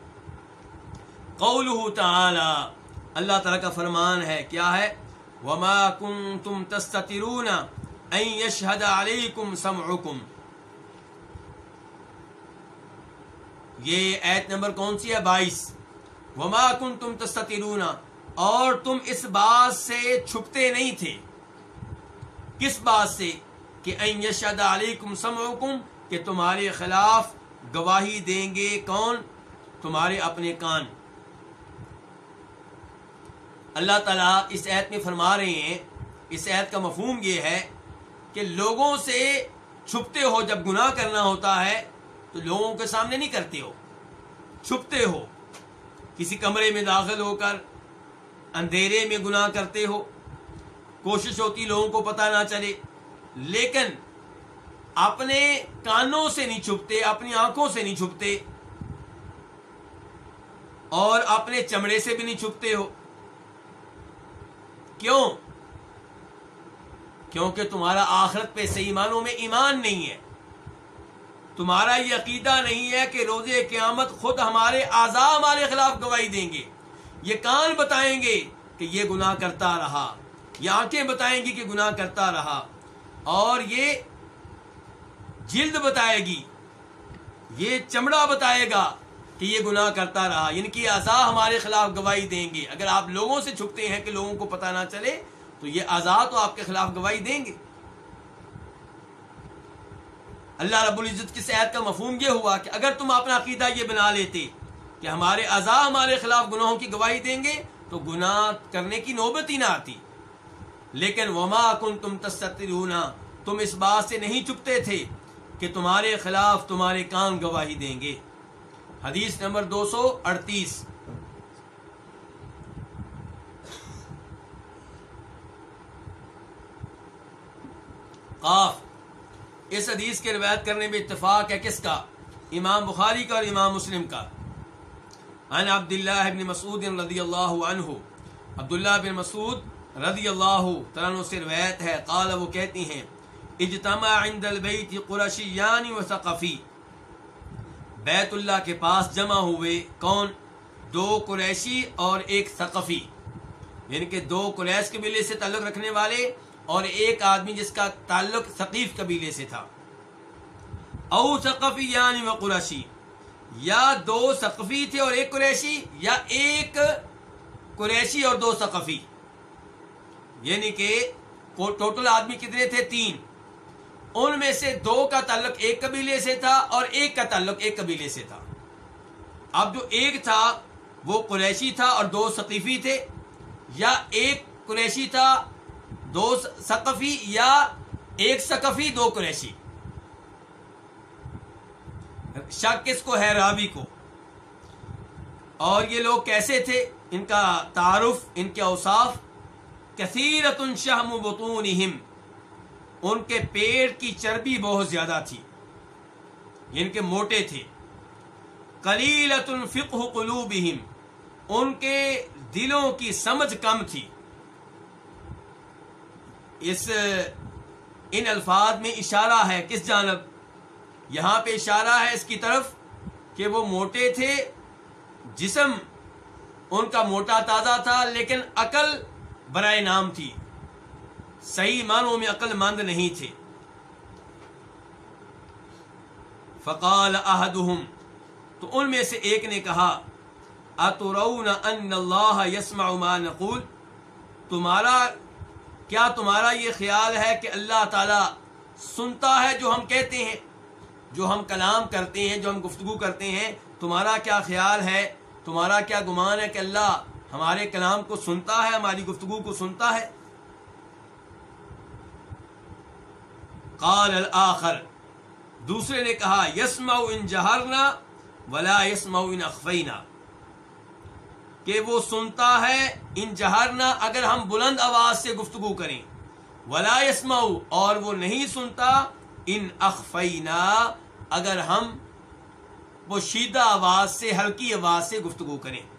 قوله تعالی، اللہ تعالی کا فرمان ہے، کیا ہے؟ وما کنتم تستترون ان يشهد عليكم سمعكم۔ یہ ایت نمبر کون سی ہے؟ بائیس۔ وما کنتم تستترون، اور تم اس بات سے چھپتے نہیں تھے۔ کس بات سے؟ کہ ان یشهد علیکم سمعکم، کہ تمہارے خلاف گواہی دیں گے کون؟ تمہارے اپنے کان۔ اللہ تعالیٰ اس عید میں فرما رہے ہیں، اس عید کا مفہوم یہ ہے کہ لوگوں سے چھپتے ہو، جب گناہ کرنا ہوتا ہے، تو لوگوں کے سامنے نہیں کرتے ہو۔ چھپتے ہو، کسی کمرے میں داخل ہو کر، اندھیرے میں گناہ کرتے ہو، کوشش ہوتی لوگوں کو پتہ نہ چلے۔ لیکن اپنے کانوں سے نہیں چھپتے، اپنی آنکھوں سے نہیں چھپتے اور اپنے چمڑے سے بھی نہیں چھپتے ہو۔ کیوں؟ کیونکہ تمہارا آخرت پہ صحیح معنوں میں ایمان نہیں ہے۔ تمہارا یہ عقیدہ نہیں ہے کہ روز قیامت خود ہمارے آزا ہمارے خلاف گواہی دیں گے۔ یہ کان بتائیں گے کہ یہ گناہ کرتا رہا، یہ آنکھیں بتائیں گی کہ گناہ کرتا رہا۔ اور یہ جلد بتائے گی، یہ چمڑا بتائے گا کہ یہ گناہ کرتا رہا۔ یعنی کہ اعضا ہمارے خلاف گواہی دیں گے۔ اگر آپ لوگوں سے چھپتے ہیں کہ لوگوں کو پتہ نہ چلے، تو یہ اعضا تو آپ کے خلاف گواہی دیں گے۔ اللہ رب العزت کی صحت کا مفہوم یہ ہوا کہ اگر تم اپنا عقیدہ یہ بنا لیتے کہ ہمارے اعضا ہمارے خلاف گناہوں کی گواہی دیں گے، تو گناہ کرنے کی نوبت ہی نہ آتی۔ لیکن وما کن تم تسترون تم اس بات سے نہیں چپتے تھے کہ تمہارے خلاف تمہارے کان گواہی دیں گے۔ حدیث نمبر دو سو اڑتیس۔ قاف، اس حدیث کے روایت کرنے میں اتفاق ہے کس کا؟ امام بخاری کا اور امام مسلم کا۔ عن عبداللہ بن مسعود رضی اللہ عنہ۔ عبداللہ بن مسعود رضی اللہ تعالیٰ سے روایت ہے، قال وہ کہتی ہیں اجتماع عند البیت قرشیان و ثقفی۔ بیت اللہ کے پاس جمع ہوئے کون؟ دو قریشی اور ایک ثقفی۔ یعنی کہ دو قریش قبیلے سے تعلق رکھنے والے اور ایک آدمی جس کا تعلق ثقیف قبیلے سے تھا۔ او ثقفی یعنی و قریشی۔ یا دو ثقفی تھے اور ایک قریشی، یا ایک قریشی اور دو ثقفی۔ یعنی کہ ٹوٹل آدمی کتنے تھے؟ تین۔ ان میں سے دو کا تعلق ایک قبیلے سے تھا اور ایک کا تعلق ایک قبیلے سے تھا۔ اب جو ایک تھا، وہ قریشی تھا اور دو ثقیفی تھے۔ یا ایک قریشی تھا، دو ثقفی، یا ایک ثقفی، دو قریشی۔ شک کس کو؟ ہے راوی کو۔ اور یہ لوگ کیسے تھے؟ ان کا تعارف، ان کے اوصاف کثیرت شہم بطونہم۔ ان کے پیٹ کی چربی بہت زیادہ تھی۔ یعنی ان کے موٹے تھے۔ کلیلت الفقہ قلوبہم۔ ان کے دلوں کی سمجھ کم تھی۔ اس، ان الفاظ میں اشارہ ہے۔ کس جانب؟ یہاں پہ اشارہ ہے اس کی طرف کہ وہ موٹے تھے۔ جسم ان کا موٹا تازہ تھا، لیکن عقل برائے نام تھی۔ صحیح معنوں میں عقل مند نہیں تھے۔ فقال احدهم، تو ان میں سے ایک نے کہا، اترون ان اللہ یسمع ما نقول؟ تمہارا، کیا تمہارا یہ خیال ہے کہ اللہ تعالی سنتا ہے جو ہم کہتے ہیں، جو ہم کلام کرتے ہیں، جو ہم گفتگو کرتے ہیں؟ تمہارا کیا خیال ہے؟ تمہارا کیا گمان ہے کہ اللہ ہمارے کلام کو سنتا ہے، ہماری گفتگو کو سنتا ہے۔ قال الاخر دوسرے نے کہا، یسمع ان جہرنا ولا یسمع ان اخفینا۔ کہ وہ سنتا ہے ان جہرنا اگر ہم بلند آواز سے گفتگو کریں۔ ولا یسمع، اور وہ نہیں سنتا ان اخفینا۔ اگر ہم وہ شیدہ آواز سے، ہلکی آواز سے گفتگو کریں۔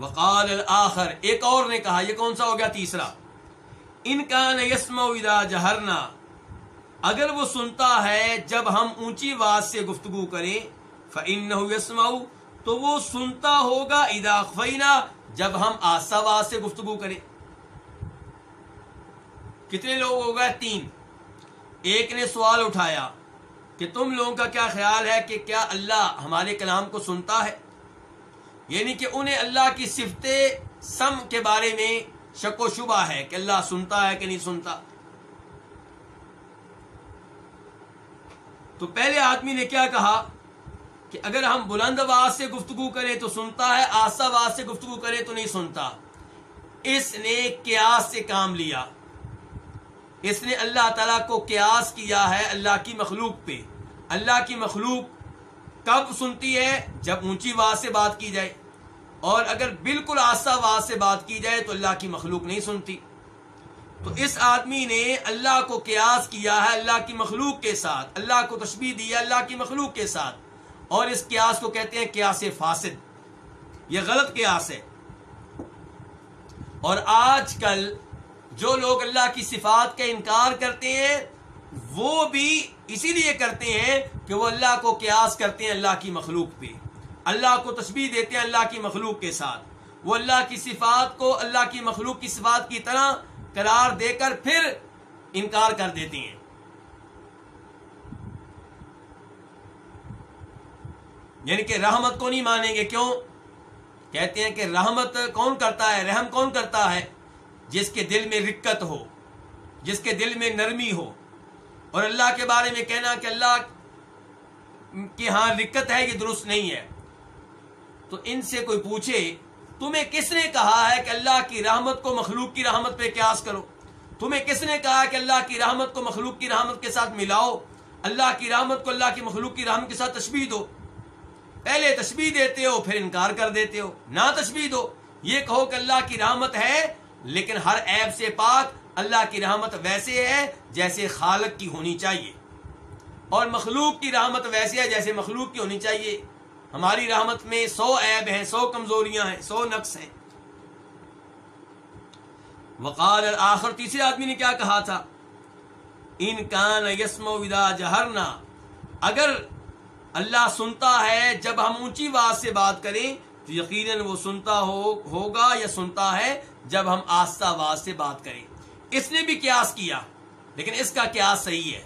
وقال الاخر ایک اور نے کہا، یہ کون سا ہو گیا تیسرا؟ ان کا نسم اذا جہرنا، اگر وہ سنتا ہے جب ہم اونچی آواز سے گفتگو کریں، فَإِنَّهُ يَسْمَعُ تو وہ سنتا ہوگا، اذا خفینا جب ہم آسا آواز سے گفتگو کریں۔ کتنے لوگ ہو گئے؟ تین۔ ایک نے سوال اٹھایا کہ تم لوگوں کا کیا خیال ہے کہ کیا اللہ ہمارے کلام کو سنتا ہے؟ یعنی کہ انہیں اللہ کی صفت سم کے بارے میں شک و شبہ ہے کہ اللہ سنتا ہے کہ نہیں سنتا۔ تو پہلے آدمی نے کیا کہا کہ اگر ہم بلند آواز سے گفتگو کریں تو سنتا ہے، آسا آواز سے گفتگو کریں تو نہیں سنتا۔ اس نے قیاس سے کام لیا۔ اس نے اللہ تعالیٰ کو قیاس کیا ہے اللہ کی مخلوق پہ۔ اللہ کی مخلوق کب سنتی ہے جب اونچی آواز سے بات کی جائے اور اگر بالکل آسا آواز سے بات کی جائے تو اللہ کی مخلوق نہیں سنتی تو اس آدمی نے اللہ کو قیاس کیا ہے اللہ کی مخلوق کے ساتھ اللہ کو تشبیح دیا اللہ کی مخلوق کے ساتھ اور اس قیاس کو کہتے ہیں قیاس فاسد یہ غلط قیاس ہے اور آج کل جو لوگ اللہ کی صفات کا انکار کرتے ہیں وہ بھی اسی لیے کرتے ہیں کہ وہ اللہ کو قیاس کرتے ہیں اللہ کی مخلوق پہ۔ اللہ کو تشبیح دیتے ہیں اللہ کی مخلوق کے ساتھ۔ وہ اللہ کی صفات کو اللہ کی مخلوق کی صفات کی طرح قرار دے کر پھر انکار کر دیتے ہیں۔ یعنی کہ رحمت کو نہیں مانیں گے، کیوں؟ کہتے ہیں کہ رحمت کون کرتا ہے؟ رحم کون کرتا ہے؟ جس کے دل میں رکت ہو، جس کے دل میں نرمی ہو۔ اور اللہ کے بارے میں کہنا کہ اللہ کی ہاں رکت ہے یہ درست نہیں ہے۔ تو ان سے کوئی پوچھے، تمہیں کس نے کہا ہے کہ اللہ کی رحمت کو مخلوق کی رحمت پہ قیاس کرو؟ تمہیں کس نے کہا کہ اللہ کی رحمت کو مخلوق کی رحمت کے ساتھ ملاؤ؟ اللہ کی رحمت کو اللہ کی مخلوق کی رحمت کے ساتھ تشبیح دو۔ پہلے تشبیح دیتے ہو، پھر انکار کر دیتے ہو۔ نہ تشبیح دو، یہ کہو کہ اللہ کی رحمت ہے، لیکن ہر عیب سے پاک اللہ کی رحمت ویسے ہے جیسے خالق کی ہونی چاہیے۔ اور مخلوق کی رحمت ویسے ہے جیسے مخلوق کی ہونی چاہیے۔ ہماری رحمت میں سو عیب ہیں، سو کمزوریاں ہیں، سو نقص ہیں۔ وقال آخر تیسرے آدمی نے کیا کہا تھا؟ ان کان یسم ودا جہرنا۔ اگر اللہ سنتا ہے جب ہم اونچی بات سے بات کریں، تو یقیناً وہ سنتا ہو، ہوگا یا سنتا ہے جب ہم آستہ آواز سے بات کریں۔ اس نے بھی قیاس کیا، لیکن اس کا قیاس صحیح ہے۔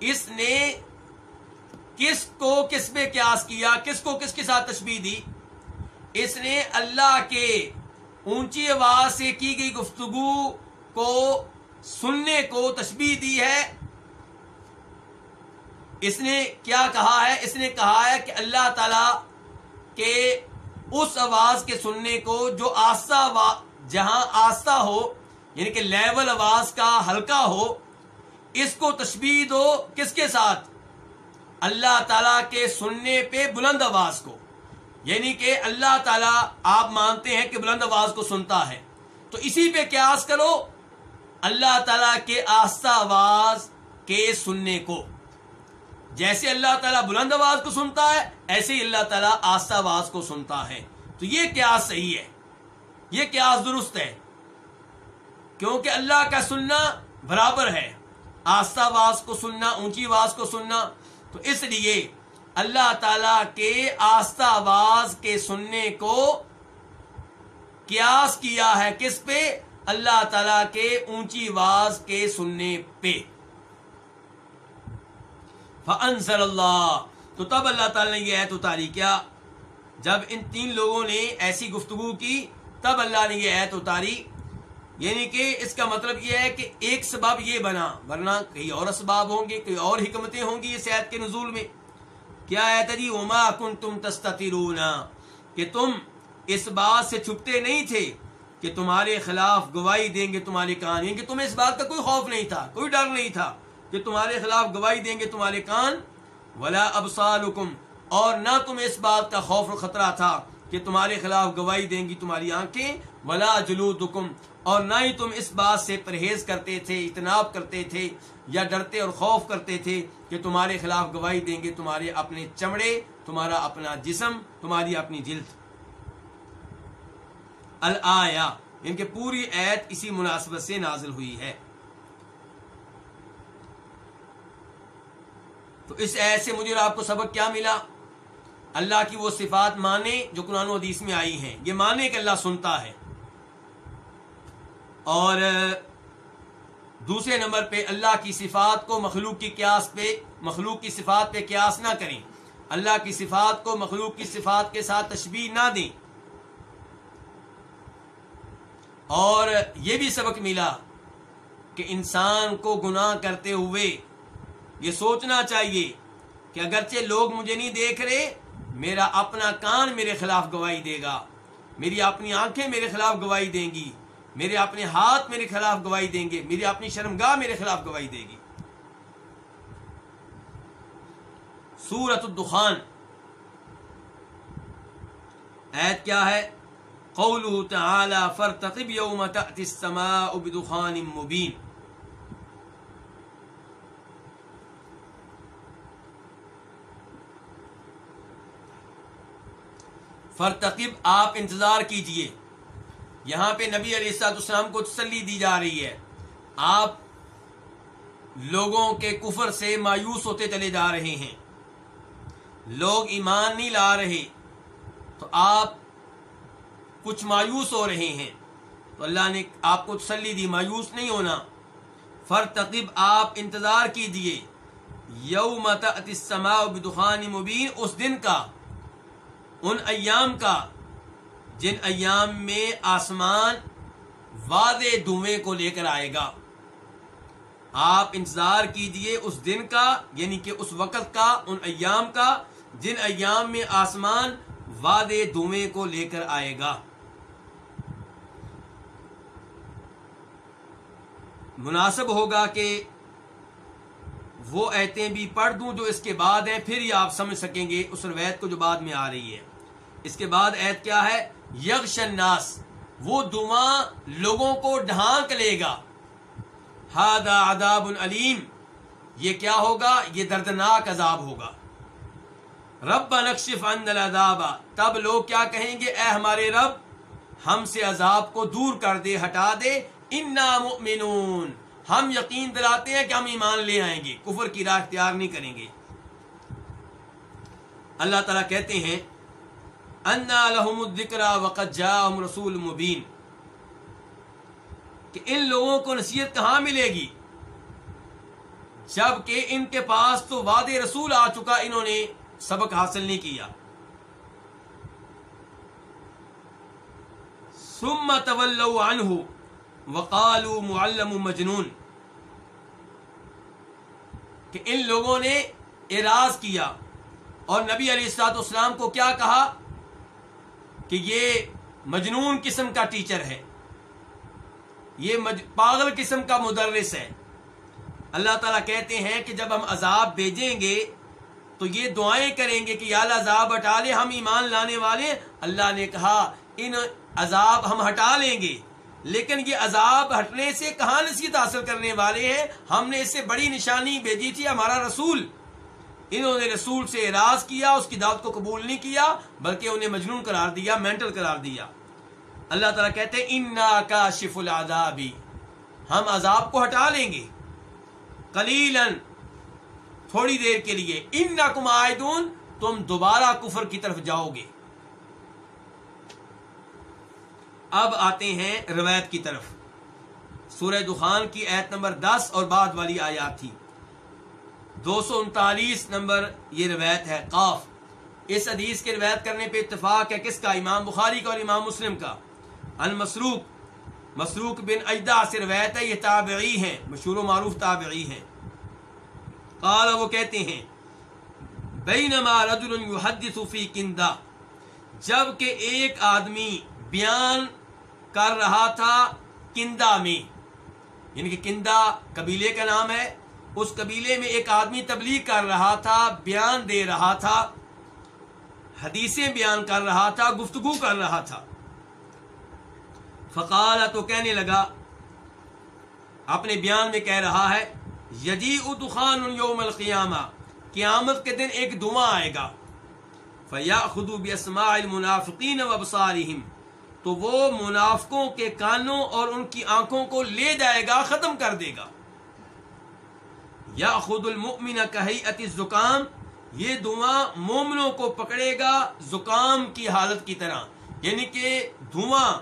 اس نے کس کو کس پہ قیاس کیا، کس کو کس کے ساتھ تشبیح دی؟ اس نے اللہ کے اونچی آواز سے کی گئی گفتگو کو، سننے کو تشبیح دی ہے۔ اس نے کیا کہا ہے؟ اس نے کہا ہے کہ اللہ تعالی کے اس آواز کے سننے کو جو آستہ جہاں آستہ ہو یعنی کہ لیول آواز کا ہلکا ہو، اس کو تشبیح دو کس کے ساتھ؟ اللہ تعالی کے سننے پہ بلند آواز کو۔ یعنی کہ اللہ تعالیٰ آپ مانتے ہیں کہ بلند آواز کو سنتا ہے۔ تو اسی پہ قیاس کرو، اللہ تعالیٰ کے آستہ آواز کے سننے کو۔ جیسے اللہ تعالیٰ بلند آواز کو سنتا ہے، ایسے ہی اللہ تعالیٰ آستہ آواز کو سنتا ہے۔ تو یہ قیاس صحیح ہے۔ یہ قیاس درست ہے۔ کیونکہ اللہ کا سننا برابر ہے۔ آستہ آواز کو سننا، اونچی آواز کو سننا۔ تو اس لیے اللہ تعالی کے آستہ آواز کے سننے کو قیاس کیا ہے کس پہ؟ اللہ تعالی کے اونچی آواز کے سننے پہ۔ فنزل اللہ تو تب اللہ تعالی نے یہ ایت اتاری۔ کیا؟ جب ان تین لوگوں نے ایسی گفتگو کی، تب اللہ نے یہ ایت اتاری۔ یعنی کہ اس کا مطلب یہ ہے کہ ایک سبب یہ بنا، ورنہ کئی اور اسباب ہوں گے، کئی اور حکمتیں ہوں گی اس ایت کے نزول میں۔ کیا ہے تری وما کن تم تسترونا کہ تم اس بات سے چھپتے نہیں تھے کہ تمہارے خلاف گواہی دیں گے، تمہارے کان۔ یعنی کہ تمہیں اس بات کا کوئی خوف نہیں تھا، کوئی ڈر نہیں تھا کہ تمہارے خلاف گواہی دیں گے تمہارے کان۔ ولا ابسالکم اور نہ تمہیں اس بات کا خوف و خطرہ تھا کہ تمہارے خلاف گواہی دیں گی تمہاری آنکھیں۔ ولا جلودکم اور نہ ہی تم اس بات سے پرہیز کرتے تھے اتناب کرتے تھے یا ڈرتے اور خوف کرتے تھے کہ تمہارے خلاف گواہی دیں گے، تمہارے اپنے چمڑے، تمہارا اپنا جسم، تمہاری اپنی جلد۔ الایا ان یعنی کے پوری ایت اسی مناسبت سے نازل ہوئی ہے۔ تو اس ایت سے مجھے آپ کو سبق کیا ملا؟ اللہ کی وہ صفات مانے جو قرآن و حدیث میں آئی ہیں۔ یہ مانے کہ اللہ سنتا ہے۔ اور دوسرے نمبر پہ اللہ کی صفات کو مخلوق کی قیاس پہ، مخلوق کی صفات پہ قیاس نہ کریں۔ اللہ کی صفات کو مخلوق کی صفات کے ساتھ تشبیح نہ دیں۔ اور یہ بھی سبق ملا کہ انسان کو گناہ کرتے ہوئے یہ سوچنا چاہیے کہ اگرچہ لوگ مجھے نہیں دیکھ رہے، میرا اپنا کان میرے خلاف گواہی دے گا، میری اپنی آنکھیں میرے خلاف گواہی دیں گی۔ میرے اپنے ہاتھ میرے خلاف گواہی دیں گے میری اپنی شرمگاہ میرے خلاف گواہی دے گی۔ سورت الدخان۔ ایت کیا ہے؟ قوله تعالی فرتقب یوم تأتی السماء بدخان مبین فرتقب آپ انتظار کیجیے۔ یہاں پہ نبی علیہ السلاط اسلام کو تسلی دی جا رہی ہے۔ آپ لوگوں کے کفر سے مایوس ہوتے چلے جا رہے ہیں۔ لوگ ایمان نہیں لا رہے۔ تو آپ کچھ مایوس ہو رہے ہیں۔ تو اللہ نے آپ کو تسلی دی، مایوس نہیں ہونا۔ فر تقیب آپ انتظار کیجیے یوم السماء بدخان مبین، اس دن کا، ان ایام کا۔ جن ایام میں آسمان واضح دھویں کو لے کر آئے گا۔ آپ انتظار کیجیے اس دن کا یعنی کہ اس وقت کا، ان ایام کا جن ایام میں آسمان وعدے دھویں کو لے کر آئے گا۔ مناسب ہوگا کہ وہ ایتیں بھی پڑھ دوں جو اس کے بعد ہیں، پھر ہی آپ سمجھ سکیں گے اس روایت کو جو بعد میں آ رہی ہے۔ اس کے بعد ایت کیا ہے؟ یغش الناس، وہ دعا لوگوں کو ڈھانک لے گا۔ ہاد عذاب العلیم، یہ کیا ہوگا؟ یہ دردناک عذاب ہوگا۔ رب نقشف عن العذاب، تب لوگ کیا کہیں گے؟ اے ہمارے رب، ہم سے عذاب کو دور کر دے، ہٹا دے۔ انا مؤمنون، ہم یقین دلاتے ہیں کہ ہم ایمان لے آئیں گے، کفر کی راہ اختیار نہیں کریں گے۔ اللہ تعالیٰ کہتے ہیں انا لہم الذکر وقت جاءہم رسول مبین، کہ ان لوگوں کو نصیحت کہاں ملے گی؟ جبکہ ان کے پاس تو وعد رسول آ چکا، انہوں نے سبق حاصل نہیں کیا۔ ثم تولوا عنہ وقالوا معلم مجنون، کہ ان لوگوں نے اعراض کیا اور نبی علیہ السلاط اسلام کو کیا کہا؟ کہ یہ مجنون قسم کا ٹیچر ہے۔ یہ مج... پاگل قسم کا مدرس ہے۔ اللہ تعالیٰ کہتے ہیں کہ جب ہم عذاب بھیجیں گے، تو یہ دعائیں کریں گے کہ یا اللہ عذاب ہٹا لے، ہم ایمان لانے والے اللہ نے کہا، ان عذاب ہم ہٹا لیں گے۔ لیکن یہ عذاب ہٹنے سے کہاں نصیحت حاصل کرنے والے ہیں؟ ہم نے اس سے بڑی نشانی بھیجی تھی ہمارا رسول۔ انہوں نے رسول سے اعراض کیا، اس کی دعوت کو قبول نہیں کیا، بلکہ انہیں مجنون قرار دیا مینٹل قرار دیا۔ اللہ تعالیٰ کہتے انا کا شف العذابی ہم عذاب کو ہٹا لیں گے۔ کلیلن تھوڑی دیر کے لیے ان کم آئدون تم دوبارہ کفر کی طرف جاؤ گے۔ اب آتے ہیں روایت کی طرف۔ سورہ دخان کی ایت نمبر دس اور بعد والی آیات تھی۔ دو سو انتالیس نمبر یہ روایت ہے، قاف۔ اس حدیث کے روایت کرنے پہ اتفاق ہے کس کا؟ امام بخاری کا اور امام مسلم کا۔ المسروق۔ مسروق بن اجدا سے روایت ہے، یہ تابعی ہیں، مشہور و معروف تابعی ہیں۔ قال، وہ کہتے ہیں، بینما رجل یحدث فی کندہ۔ جبکہ ایک آدمی بیان کر رہا تھا کندہ میں یعنی کہ کندہ قبیلے کا نام ہے اس قبیلے میں ایک آدمی تبلیغ کر رہا تھا، بیان دے رہا تھا، حدیثیں بیان کر رہا تھا، گفتگو کر رہا تھا۔ فقال، تو کہنے لگا اپنے بیان میں کہہ رہا ہے یجی ادخان یوم القیامہ، قیامت کے دن ایک دعا آئے گا۔ فیا خدو بسما المنافقین و تو وہ منافقوں کے کانوں اور ان کی آنکھوں کو لے جائے گا، ختم کر دے گا۔ یا خود المؤمن کہیت زکام یہ دھواں مومنوں کو پکڑے گا زکام کی حالت کی طرح۔ یعنی کہ دھواں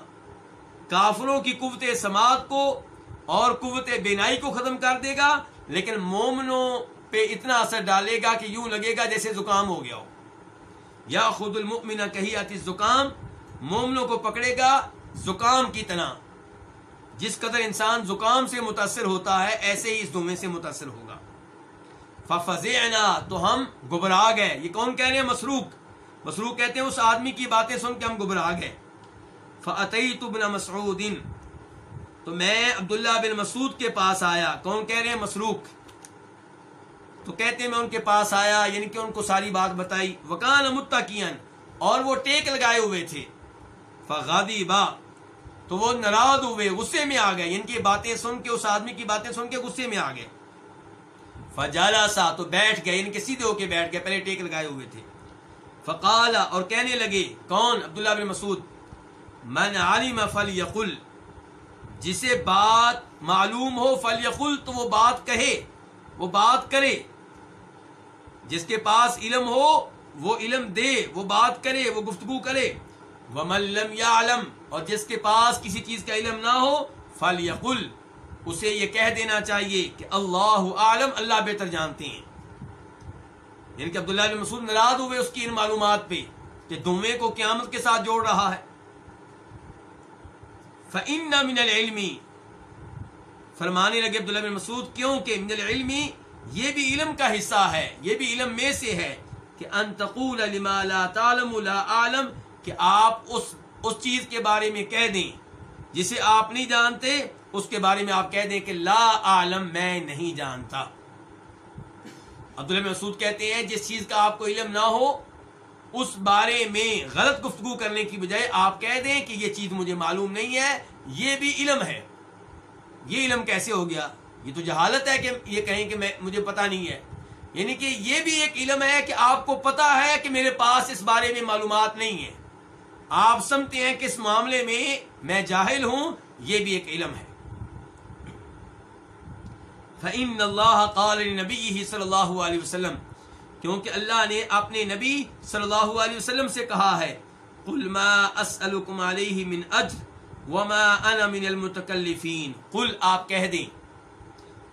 کافروں کی قوت سماعت کو اور قوت بینائی کو ختم کر دے گا، لیکن مومنوں پہ اتنا اثر ڈالے گا کہ یوں لگے گا جیسے زکام ہو گیا ہو۔ یا خود المؤمن کہیت زکام مومنوں کو پکڑے گا زکام کی طرح۔ جس قدر انسان زکام سے متاثر ہوتا ہے، ایسے ہی اس دھویں سے متاثر ہوگا۔ ففزعنا، تو ہم گبراہ گئے۔ یہ کون کہہ رہے ہیں؟ مسروق۔ مسروق کہتے ہیں، اس آدمی کی باتیں سن کے ہم گبراہ گئے۔ فعطیت ابن مسعود۔ تو میں عبداللہ بن مسعود کے پاس آیا۔ کون کہہ رہے ہیں؟ مسروق۔ تو کہتے ہیں، میں ان کے پاس آیا یعنی کہ ان کو ساری بات بتائی۔ وکان متقین اور وہ ٹیک لگائے ہوئے تھے۔ فغادی با تو وہ ناراض ہوئے، غصے میں آ گئے۔ یعنی ان کی باتیں سن کے، اس آدمی کی باتیں سن کے غصے میں آ گئے۔ فجالا سا تو بیٹھ گئے یعنی ان کے سیدھے ہو کے بیٹھ گئے، پہلے ٹیک لگائے ہوئے تھے۔ فقالا اور کہنے لگے، کون؟ عبداللہ بن مسعود۔ من علم فل یقل جسے بات معلوم ہو فل یقل تو وہ بات کہے، وہ بات کرے۔ جس کے پاس علم ہو، وہ علم دے، وہ بات کرے، وہ گفتگو کرے۔ ومن لم يعلم اور جس کے پاس کسی چیز کا علم نہ ہو فل یقل اسے یہ کہہ دینا چاہیے کہ اللہ عالم، اللہ بہتر جانتے ہیں۔ یعنی کہ عبداللہ بن مسعود ناراض ہوئے اس کی ان معلومات پہ کہ دمے کو قیامت کے ساتھ جوڑ رہا ہے۔ فَإِنَّ مِنَ الْعِلْمِ۔ فرمانے لگے عبداللہ بن مسعود، کیوں کہ من العلم یہ بھی علم کا حصہ ہے، یہ بھی علم میں سے ہے کہ کہ انتقول لما لا تعلم لا عالم کہ آپ اس اس چیز کے بارے میں کہہ دیں جسے آپ نہیں جانتے اس کے بارے میں آپ کہہ دیں کہ لا عالم میں نہیں جانتا۔ عبداللہ مسعود کہتے ہیں، جس چیز کا آپ کو علم نہ ہو، اس بارے میں غلط گفتگو کرنے کی بجائے آپ کہہ دیں کہ یہ چیز مجھے معلوم نہیں ہے، یہ بھی علم ہے۔ یہ علم کیسے ہو گیا؟ یہ تو جہالت ہے کہ یہ کہیں کہ میں، مجھے پتا نہیں ہے۔ یعنی کہ یہ بھی ایک علم ہے کہ آپ کو پتا ہے کہ میرے پاس اس بارے میں معلومات نہیں ہے آپ سمجھتے ہیں کہ اس معاملے میں میں جاہل ہوں، یہ بھی ایک علم ہے۔ فَإِنَّ اللَّهَ قَالَ لِنَبِيِّهِ صلی اللہ علیہ وسلم کیونکہ اللہ نے اپنے نبی صلی اللہ علیہ وسلم سے کہا ہے، قُلْ مَا أَسْأَلُكُمْ عَلَيْهِ مِنْ أَجْرٍ وَمَا أَنَا مِنَ الْمُتَكَلِّفِينَ۔ قُلْ آپ کہہ دیں،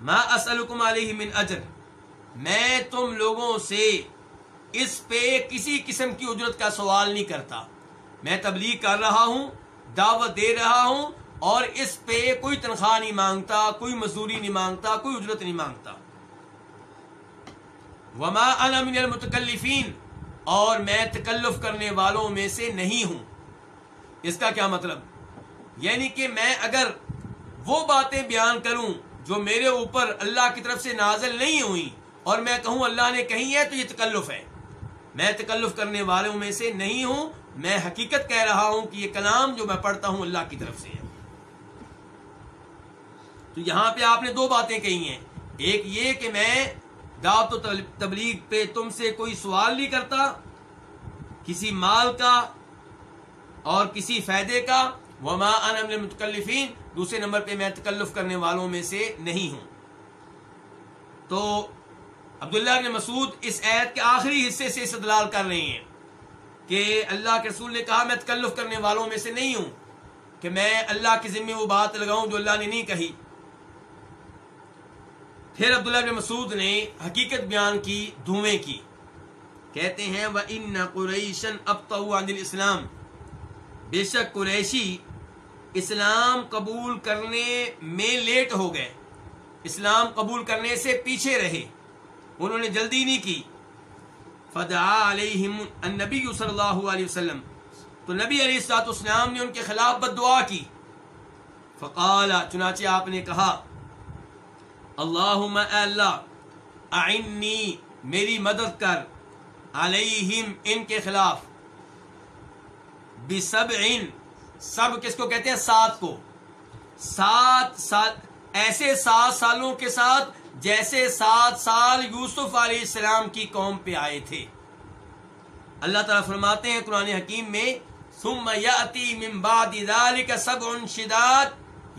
ما اسألكم علیہ من اجر میں تم لوگوں سے اس پہ کسی قسم کی اجرت کا سوال نہیں کرتا۔ میں تبلیغ کر رہا ہوں، دعوت دے رہا ہوں اور اس پہ کوئی تنخواہ نہیں مانگتا، کوئی مزدوری نہیں مانگتا، کوئی اجرت نہیں مانگتا۔ وما انا من المتکلفین اور میں تکلف کرنے والوں میں سے نہیں ہوں۔ اس کا کیا مطلب؟ یعنی کہ میں اگر وہ باتیں بیان کروں جو میرے اوپر اللہ کی طرف سے نازل نہیں ہوئی اور میں کہوں اللہ نے کہی ہے تو یہ تکلف ہے۔ میں تکلف کرنے والوں میں سے نہیں ہوں، میں حقیقت کہہ رہا ہوں کہ یہ کلام جو میں پڑھتا ہوں اللہ کی طرف سے ہے۔ تو یہاں پہ آپ نے دو باتیں کہی ہیں۔ ایک یہ کہ میں دعوت و تبلیغ پہ تم سے کوئی سوال نہیں کرتا، کسی مال کا اور کسی فائدے کا۔ وما انا من المتکلفین دوسرے نمبر پہ میں تکلف کرنے والوں میں سے نہیں ہوں۔ تو عبداللہ بن مسعود اس عید کے آخری حصے سے استدلال کر رہے ہیں کہ اللہ کے رسول نے کہا، میں تکلف کرنے والوں میں سے نہیں ہوں کہ میں اللہ کے ذمے وہ بات لگاؤں جو اللہ نے نہیں کہی۔ پھر عبداللہ بن مسعود نے حقیقت بیان کی دھویں کی۔ کہتے ہیں وہ ان قریشن اب اسلام بے شک قریشی اسلام قبول کرنے میں لیٹ ہو گئے۔ اسلام قبول کرنے سے پیچھے رہے۔ انہوں نے جلدی نہیں کی۔ فدعا علیہم النبی صلی اللہ علیہ وسلم۔ تو نبی علیہ السلاط اسلام نے ان کے خلاف بد دعا کی۔ فقال، چنانچہ آپ نے کہا اللہم اے اللہ اعنی میری مدد کر، علیہم، ان کے خلاف. بسبعین، سب کس کو کہتے ہیں؟ سات کو. سات سال، ایسے سات سالوں کے ساتھ جیسے سات سال یوسف علیہ السلام کی قوم پہ آئے تھے. اللہ تعالیٰ فرماتے ہیں قرآن حکیم میں، ثم یاتی من بعد ذلك سبع شداد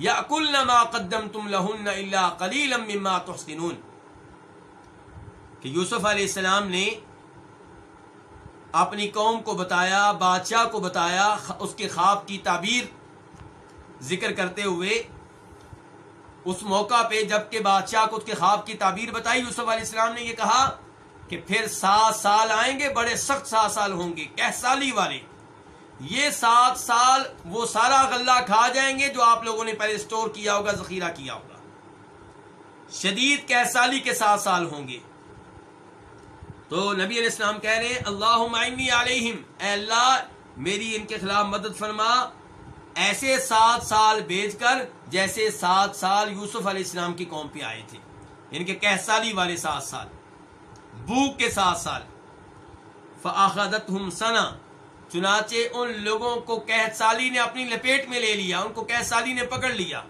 یاکلن ما قدمتم لهن الا قلیلا مما تحسنون. کہ یوسف علیہ السلام نے اپنی قوم کو بتایا، بادشاہ کو بتایا، اس کے خواب کی تعبیر ذکر کرتے ہوئے اس موقع پہ جبکہ بادشاہ کو اس کے خواب کی تعبیر بتائی، یوسف علیہ السلام نے یہ کہا کہ پھر سات سال آئیں گے، بڑے سخت سات سال ہوں گے سالی والے۔ یہ سات سال وہ سارا غلہ کھا جائیں گے جو آپ لوگوں نے پہلے اسٹور کیا ہوگا، ذخیرہ کیا ہوگا۔ شدید کیسالی کے سات سال ہوں گے۔ تو نبی علیہ السلام کہہ رہے ہیں اللہ علیہم اے اللہ، میری ان کے خلاف مدد فرما۔ ایسے سات سال بیچ کر جیسے سات سال یوسف علیہ السلام کی قوم پہ آئے تھے۔ یعنی ان کے کہسالی والے سات سال بوک کے سات سال۔ فاخدت ہم سنا چنانچہ ان لوگوں کو کہ سالی نے اپنی لپیٹ میں لے لیا، ان کو کہ سالی نے پکڑ لیا۔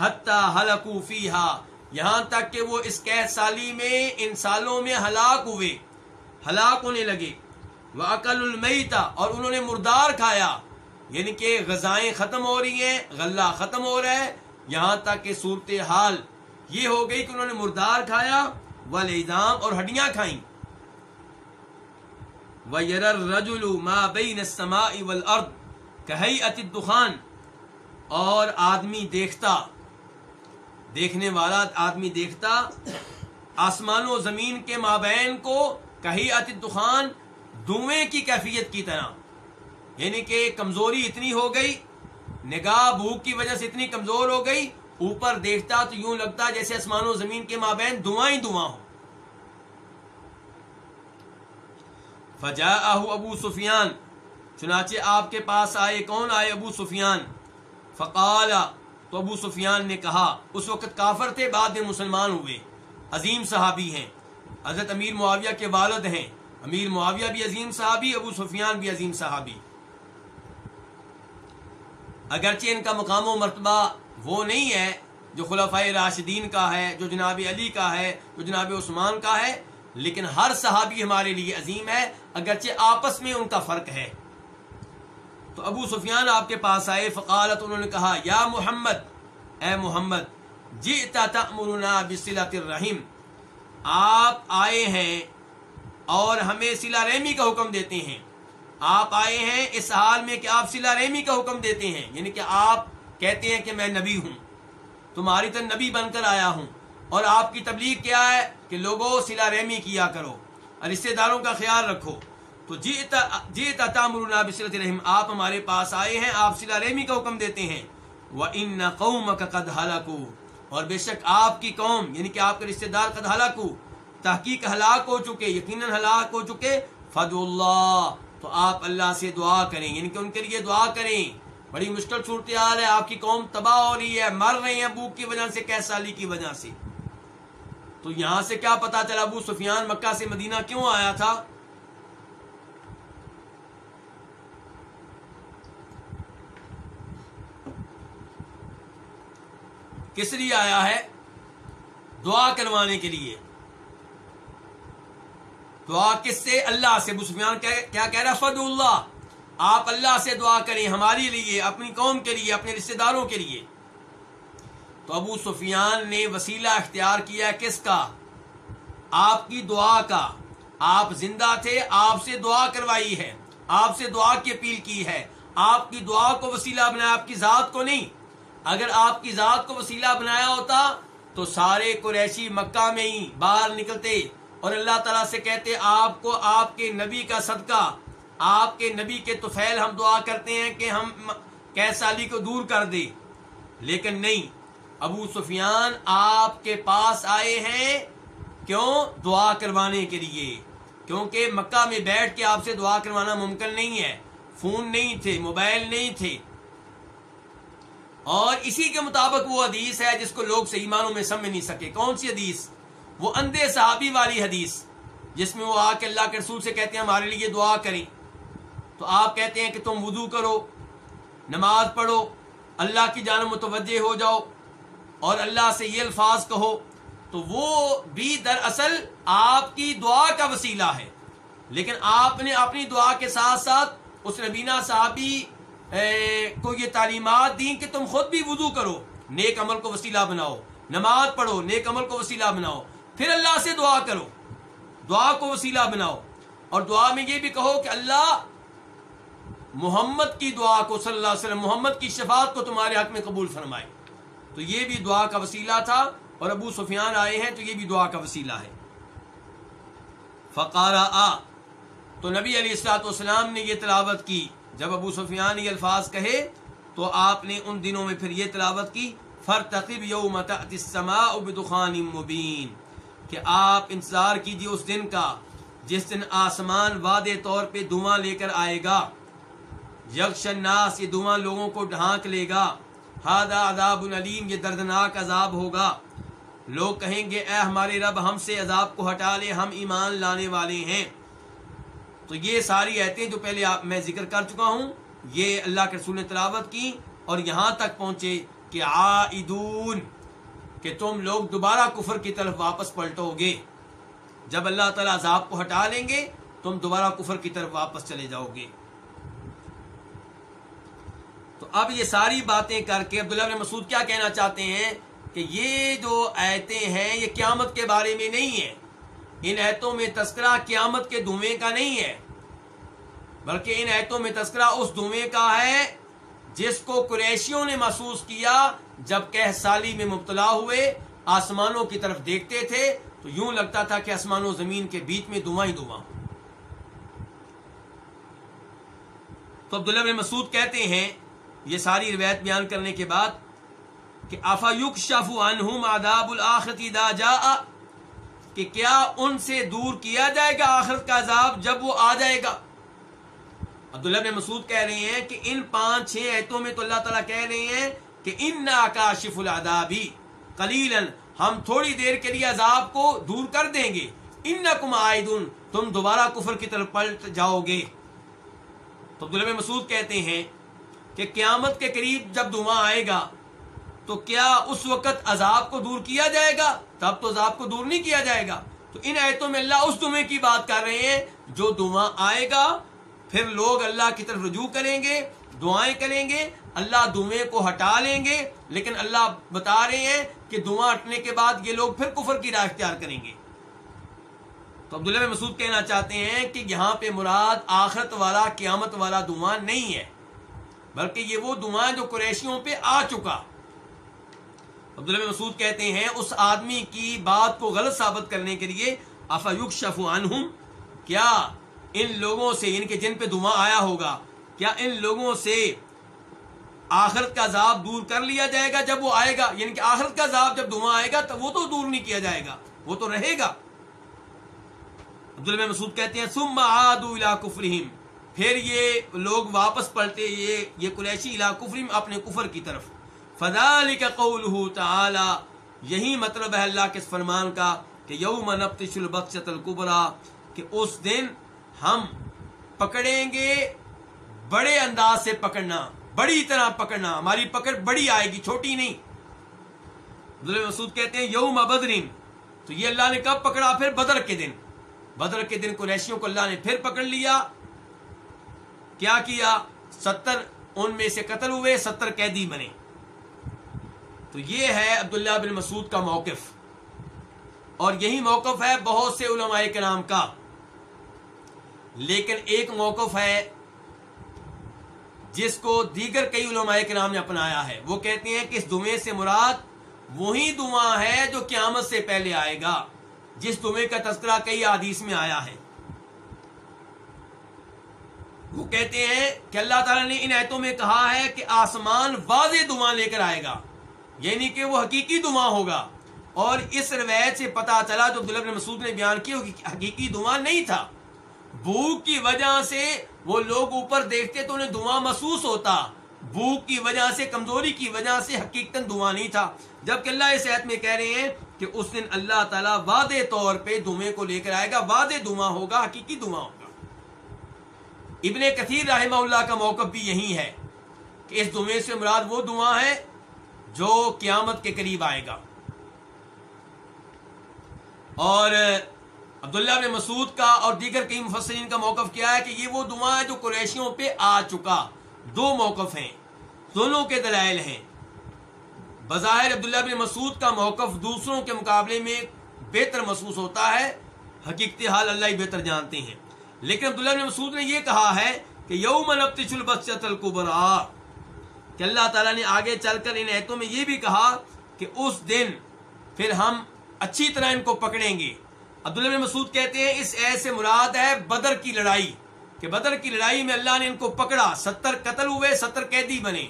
حتی حلقو فیہا، یہاں تک کہ وہ اس قید سالی میں ان سالوں میں ہلاک ہوئے۔ ہلاک ہونے لگے۔ وہ عقل المیتا اور انہوں نے مردار کھایا۔ یعنی کہ غذائیں ختم ہو رہی ہیں، غلہ ختم ہو رہا ہے۔ یہاں تک کہ صورت حال یہ ہو گئی کہ انہوں نے مردار کھایا و لیدام اور ہڈیاں کھائیں۔ وَيَرَ مَا بَيْنَ السَّمَاءِ وَالْأَرْضِ كَهَيْئَةِ اور آدمی دیکھتا، دیکھنے والا آدمی دیکھتا آسمان و زمین کے مابین کو کہی دخان دھوئیں کی کیفیت کی طرح۔ یعنی کہ کمزوری اتنی ہو گئی، نگاہ بھوک کی وجہ سے اتنی کمزور ہو گئی، اوپر دیکھتا تو یوں لگتا جیسے آسمان و زمین کے مابین دعائیں دعا ہو فجا ابو سفیان، چنانچہ آپ کے پاس آئے، کون آئے ابو سفیان؟ فقال، تو ابو سفیان نے کہا، اس وقت کافر تھے، بعد میں مسلمان ہوئے۔ عظیم صحابی ہیں۔ حضرت امیر معاویہ کے والد ہیں۔ امیر معاویہ بھی عظیم صحابی، ابو سفیان بھی عظیم صحابی۔ اگرچہ ان کا مقام و مرتبہ وہ نہیں ہے جو خلفۂ راشدین کا ہے، جو جناب علی کا ہے، جو جناب عثمان کا ہے، لیکن ہر صحابی ہمارے لیے عظیم ہے۔ اگرچہ آپس میں ان کا فرق ہے۔ تو ابو سفیان آپ کے پاس آئے، فقالت انہوں نے کہا، یا محمد، اے محمد جی تأمرنا بصلت الرحیم آپ آئے ہیں اور ہمیں سلا رحمی کا حکم دیتے ہیں۔ آپ آئے ہیں اس حال میں کہ آپ سلا رحمی کا حکم دیتے ہیں یعنی کہ آپ کہتے ہیں کہ میں نبی ہوں۔ تمہاری طرح نبی بن کر آیا ہوں اور آپ کی تبلیغ کیا ہے کہ لوگوں سلا رحمی کیا کرو۔ اور رشتے داروں کا خیال رکھو۔ تو جی جی تامرنا بصلت رحم آپ ہمارے پاس آئے ہیں، آپ سلا رحمی کا حکم دیتے ہیں۔ وہ ان قوم کا قد ہلاکو اور بے شک آپ کی قوم یعنی کہ آپ کے رشتے دار قد ہلاکو تحقیق ہلاک ہو چکے، یقیناً ہلاک ہو چکے۔ فد اللہ تو آپ اللہ سے دعا کریں یعنی کہ ان کے لیے دعا کریں۔ بڑی مشکل صورتحال ہے، آپ کی قوم تباہ ہو رہی ہے، مر رہے ہیں بھوک کی وجہ سے کیسالی کی وجہ سے۔ تو یہاں سے کیا پتا چلا ابو سفیان مکہ سے مدینہ کیوں آیا تھا؟ کس لیے آیا ہے؟ دعا کروانے کے لیے۔ دعا کس سے؟ اللہ سے۔ ابو سفیان کیا کہہ رہا فد اللہ۔ آپ اللہ سے دعا کریں ہمارے لیے، اپنی قوم کے لیے، اپنے رشتے داروں کے لیے۔ تو ابو سفیان نے وسیلہ اختیار کیا کس کا؟ آپ کی دعا کا۔ آپ زندہ تھے، آپ سے دعا کروائی ہے۔ آپ سے دعا کی اپیل کی ہے۔ آپ کی دعا کو وسیلہ بنایا، آپ کی ذات کو نہیں۔ اگر آپ کی ذات کو وسیلہ بنایا ہوتا تو سارے قریشی مکہ میں ہی باہر نکلتے اور اللہ تعالیٰ سے کہتے، آپ کو آپ کے نبی کا صدقہ، آپ کے نبی کے توفیل ہم دعا کرتے ہیں کہ ہم کیسالی کو دور کر دے لیکن نہیں ابو سفیان آپ کے پاس آئے ہیں کیوں دعا کروانے کے لیے؟ کیونکہ مکہ میں بیٹھ کے آپ سے دعا کروانا ممکن نہیں ہے۔ فون نہیں تھے، موبائل نہیں تھے۔ اور اسی کے مطابق وہ حدیث ہے جس کو لوگ صحیح معنوں میں سمجھ نہیں سکے۔ کون سی حدیث؟ وہ اندھے صحابی والی حدیث، جس میں وہ آ کے اللہ کے رسول سے کہتے ہیں ہمارے لیے دعا کریں۔ تو آپ کہتے ہیں کہ تم وضو کرو، نماز پڑھو، اللہ کی جانب متوجہ ہو جاؤ۔ اور اللہ سے یہ الفاظ کہو، تو وہ بھی دراصل آپ کی دعا کا وسیلہ ہے۔ لیکن آپ نے اپنی دعا کے ساتھ ساتھ اس نبینا صحابی کو یہ تعلیمات دیں کہ تم خود بھی وضو کرو، نیک عمل کو وسیلہ بناؤ، نماز پڑھو، نیک عمل کو وسیلہ بناؤ، پھر اللہ سے دعا کرو، دعا کو وسیلہ بناؤ۔ اور دعا میں یہ بھی کہو کہ اللہ محمد کی دعا کو صلی اللہ علیہ وسلم، محمد کی شفاعت کو تمہارے حق میں قبول فرمائے۔ تو یہ بھی دعا کا وسیلہ تھا اور ابو سفیان آئے ہیں تو یہ بھی دعا کا وسیلہ ہے۔ فقارا آ، تو نبی علیہ السلاط والسلام نے یہ تلاوت کی۔ جب ابو سفیان یہ الفاظ کہے تو آپ نے ان دنوں میں پھر یہ تلاوت کی۔ فر تقیب یوم بدخان مبین، کہ آپ انتظار کیجیے اس دن کا جس دن آسمان وعدے طور پہ دھواں لے کر آئے گا۔ یکشن ناس یہ دھواں لوگوں کو ڈھانک لے گا۔ ہادا عذاب العلیم یہ دردناک عذاب ہوگا۔ لوگ کہیں گے، اے ہمارے رب، ہم سے عذاب کو ہٹا لے، ہم ایمان لانے والے ہیں۔ تو یہ ساری ایتیں جو پہلے آپ میں ذکر کر چکا ہوں، یہ اللہ کے رسول نے تلاوت کی اور یہاں تک پہنچے کہ عائدون، کہ تم لوگ دوبارہ کفر کی طرف واپس پلٹو گے۔ جب اللہ تعالیٰ عذاب کو ہٹا لیں گے، تم دوبارہ کفر کی طرف واپس چلے جاؤ گے۔ تو اب یہ ساری باتیں کر کے عبداللہ نے مسعود کیا کہنا چاہتے ہیں کہ یہ جو ایتیں ہیں، یہ قیامت کے بارے میں نہیں ہیں۔ ان ایتوں میں تذکرہ قیامت کے دھویں کا نہیں ہے۔ بلکہ ان ایتوں میں تذکرہ اس دھویں کا ہے جس کو قریشیوں نے محسوس کیا جبکہ سالی میں مبتلا ہوئے، آسمانوں کی طرف دیکھتے تھے۔ تو یوں لگتا تھا کہ آسمان و زمین کے بیچ میں دھواں ہی دھواں۔ تو عبداللہ بن مسعود کہتے ہیں یہ ساری روایت بیان کرنے کے بعد کہ افا یق شف عنہم آداب الآخرتی دا جا کہ کیا ان سے دور کیا جائے گا آخرت کا عذاب جب وہ آ جائے گا؟ عبداللہ بن مسعود کہہ رہے ہیں کہ ان پانچ چھ ایتوں میں تو اللہ تعالیٰ کہہ رہے ہیں کہ ان کاشف العذابی قلیلا ہم تھوڑی دیر کے لیے عذاب کو دور کر دیں گے۔ انکم عائدون، تم دوبارہ کفر کی طرف پلٹ جاؤ گے۔ تو عبداللہ بن مسعود کہتے ہیں کہ قیامت کے قریب جب دعا آئے گا، تو کیا اس وقت عذاب کو دور کیا جائے گا؟ تب تو عذاب کو دور نہیں کیا جائے گا۔ تو ان ایتوں میں اللہ اس دمے کی بات کر رہے ہیں، جو دعا آئے گا، پھر لوگ اللہ کی طرف رجوع کریں گے، دعائیں کریں گے، اللہ دعیں کو ہٹا لیں گے۔ لیکن اللہ بتا رہے ہیں کہ دعا ہٹنے کے بعد یہ لوگ پھر کفر کی راہ اختیار کریں گے۔ تو عبداللہ مسعود کہنا چاہتے ہیں کہ یہاں پہ مراد آخرت والا، قیامت والا دعا نہیں ہے۔ بلکہ یہ وہ دعا جو قریشیوں پہ آ چکا۔ عبداللہ مسعود کہتے ہیں، اس آدمی کی بات کو غلط ثابت کرنے کے لیے افیوک شف عنہم، کیا ان لوگوں سے، ان کے جن پہ دعا آیا ہوگا، کیا ان لوگوں سے آخرت کا عذاب دور کر لیا جائے گا جب وہ آئے گا؟ یعنی کہ آخرت کا عذاب جب دعا آئے گا، تو وہ تو دور نہیں کیا جائے گا، وہ تو رہے گا۔ عبداللہ مسعود کہتے ہیں، ثم عادوا الى کفرہم۔ پھر یہ لوگ واپس پلٹے، یہ یہ قریشی الى کفرہم اپنے کفر کی طرف۔ فذلک قوله تعالی یہی مطلب ہے اللہ کے اس فرمان کا کہ یوم نبتش البطشۃ الکبرى کہ اس دن ہم پکڑیں گے بڑے انداز سے پکڑنا، بڑی طرح پکڑنا۔ ہماری پکڑ بڑی آئے گی، چھوٹی نہیں۔ عبداللہ مسعود کہتے ہیں یوم بدرین تو یہ اللہ نے کب پکڑا؟ پھر بدر کے دن۔ بدر کے دن قریشیوں کو اللہ نے پھر پکڑ لیا۔ کیا کیا؟ ستر ان میں سے قتل ہوئے، ستر قیدی بنے تو یہ ہے عبداللہ بن مسعود کا موقف۔ اور یہی موقف ہے بہت سے علماء کے نام کا۔ لیکن ایک موقف ہے جس کو دیگر کئی علماء کے نام نے اپنایا ہے۔ وہ کہتے ہیں کہ اس دمے سے مراد وہی دعا ہے جو قیامت سے پہلے آئے گا۔ جس دمے کا تذکرہ کئی حدیث میں آیا ہے۔ وہ کہتے ہیں کہ اللہ تعالیٰ نے ان ایتوں میں کہا ہے کہ آسمان واضح دعا لے کر آئے گا۔ یعنی کہ وہ حقیقی دعا ہوگا۔ اور اس روایت سے پتا چلا جو عبداللہ بن مسعود نے بیان کیا حقیقی دعا نہیں تھا۔ بھوک کی وجہ سے وہ لوگ اوپر دیکھتے تو انہیں دعا محسوس ہوتا۔ بھوک کی وجہ سے، کمزوری کی وجہ سے حقیقت دعا نہیں تھا۔ جبکہ اللہ اس عہد میں کہہ رہے ہیں کہ اس دن اللہ تعالیٰ وعدے طور پہ دمے کو لے کر آئے گا۔ وعدے دعا ہوگا، حقیقی دعا۔ ہوگا ابن کثیر رحمہ اللہ کا موقف بھی یہی ہے کہ اس دمے سے مراد وہ دعا ہے جو قیامت کے قریب آئے گا۔ اور عبداللہ بن مسعود کا اور دیگر کئی مفسرین کا موقف کیا ہے کہ یہ وہ دعا ہے جو قریشیوں پہ آ چکا۔ دو موقف ہیں، دونوں کے دلائل ہیں۔ بظاہر عبداللہ بن مسعود کا موقف دوسروں کے مقابلے میں بہتر محسوس ہوتا ہے، حقیقت حال اللہ ہی بہتر جانتے ہیں۔ لیکن عبداللہ بن مسعود نے یہ کہا ہے کہ یوم نبتش البسط القبرا کہ اللہ تعالیٰ نے آگے چل کر ان ایتوں میں یہ بھی کہا کہ اس دن پھر ہم اچھی طرح ان کو پکڑیں گے۔ عبداللہ بن مسعود کہتے ہیں اس ایس سے مراد ہے بدر کی لڑائی، کہ بدر کی لڑائی میں اللہ نے ان کو پکڑا، ستر قتل ہوئے، ستر قیدی بنے۔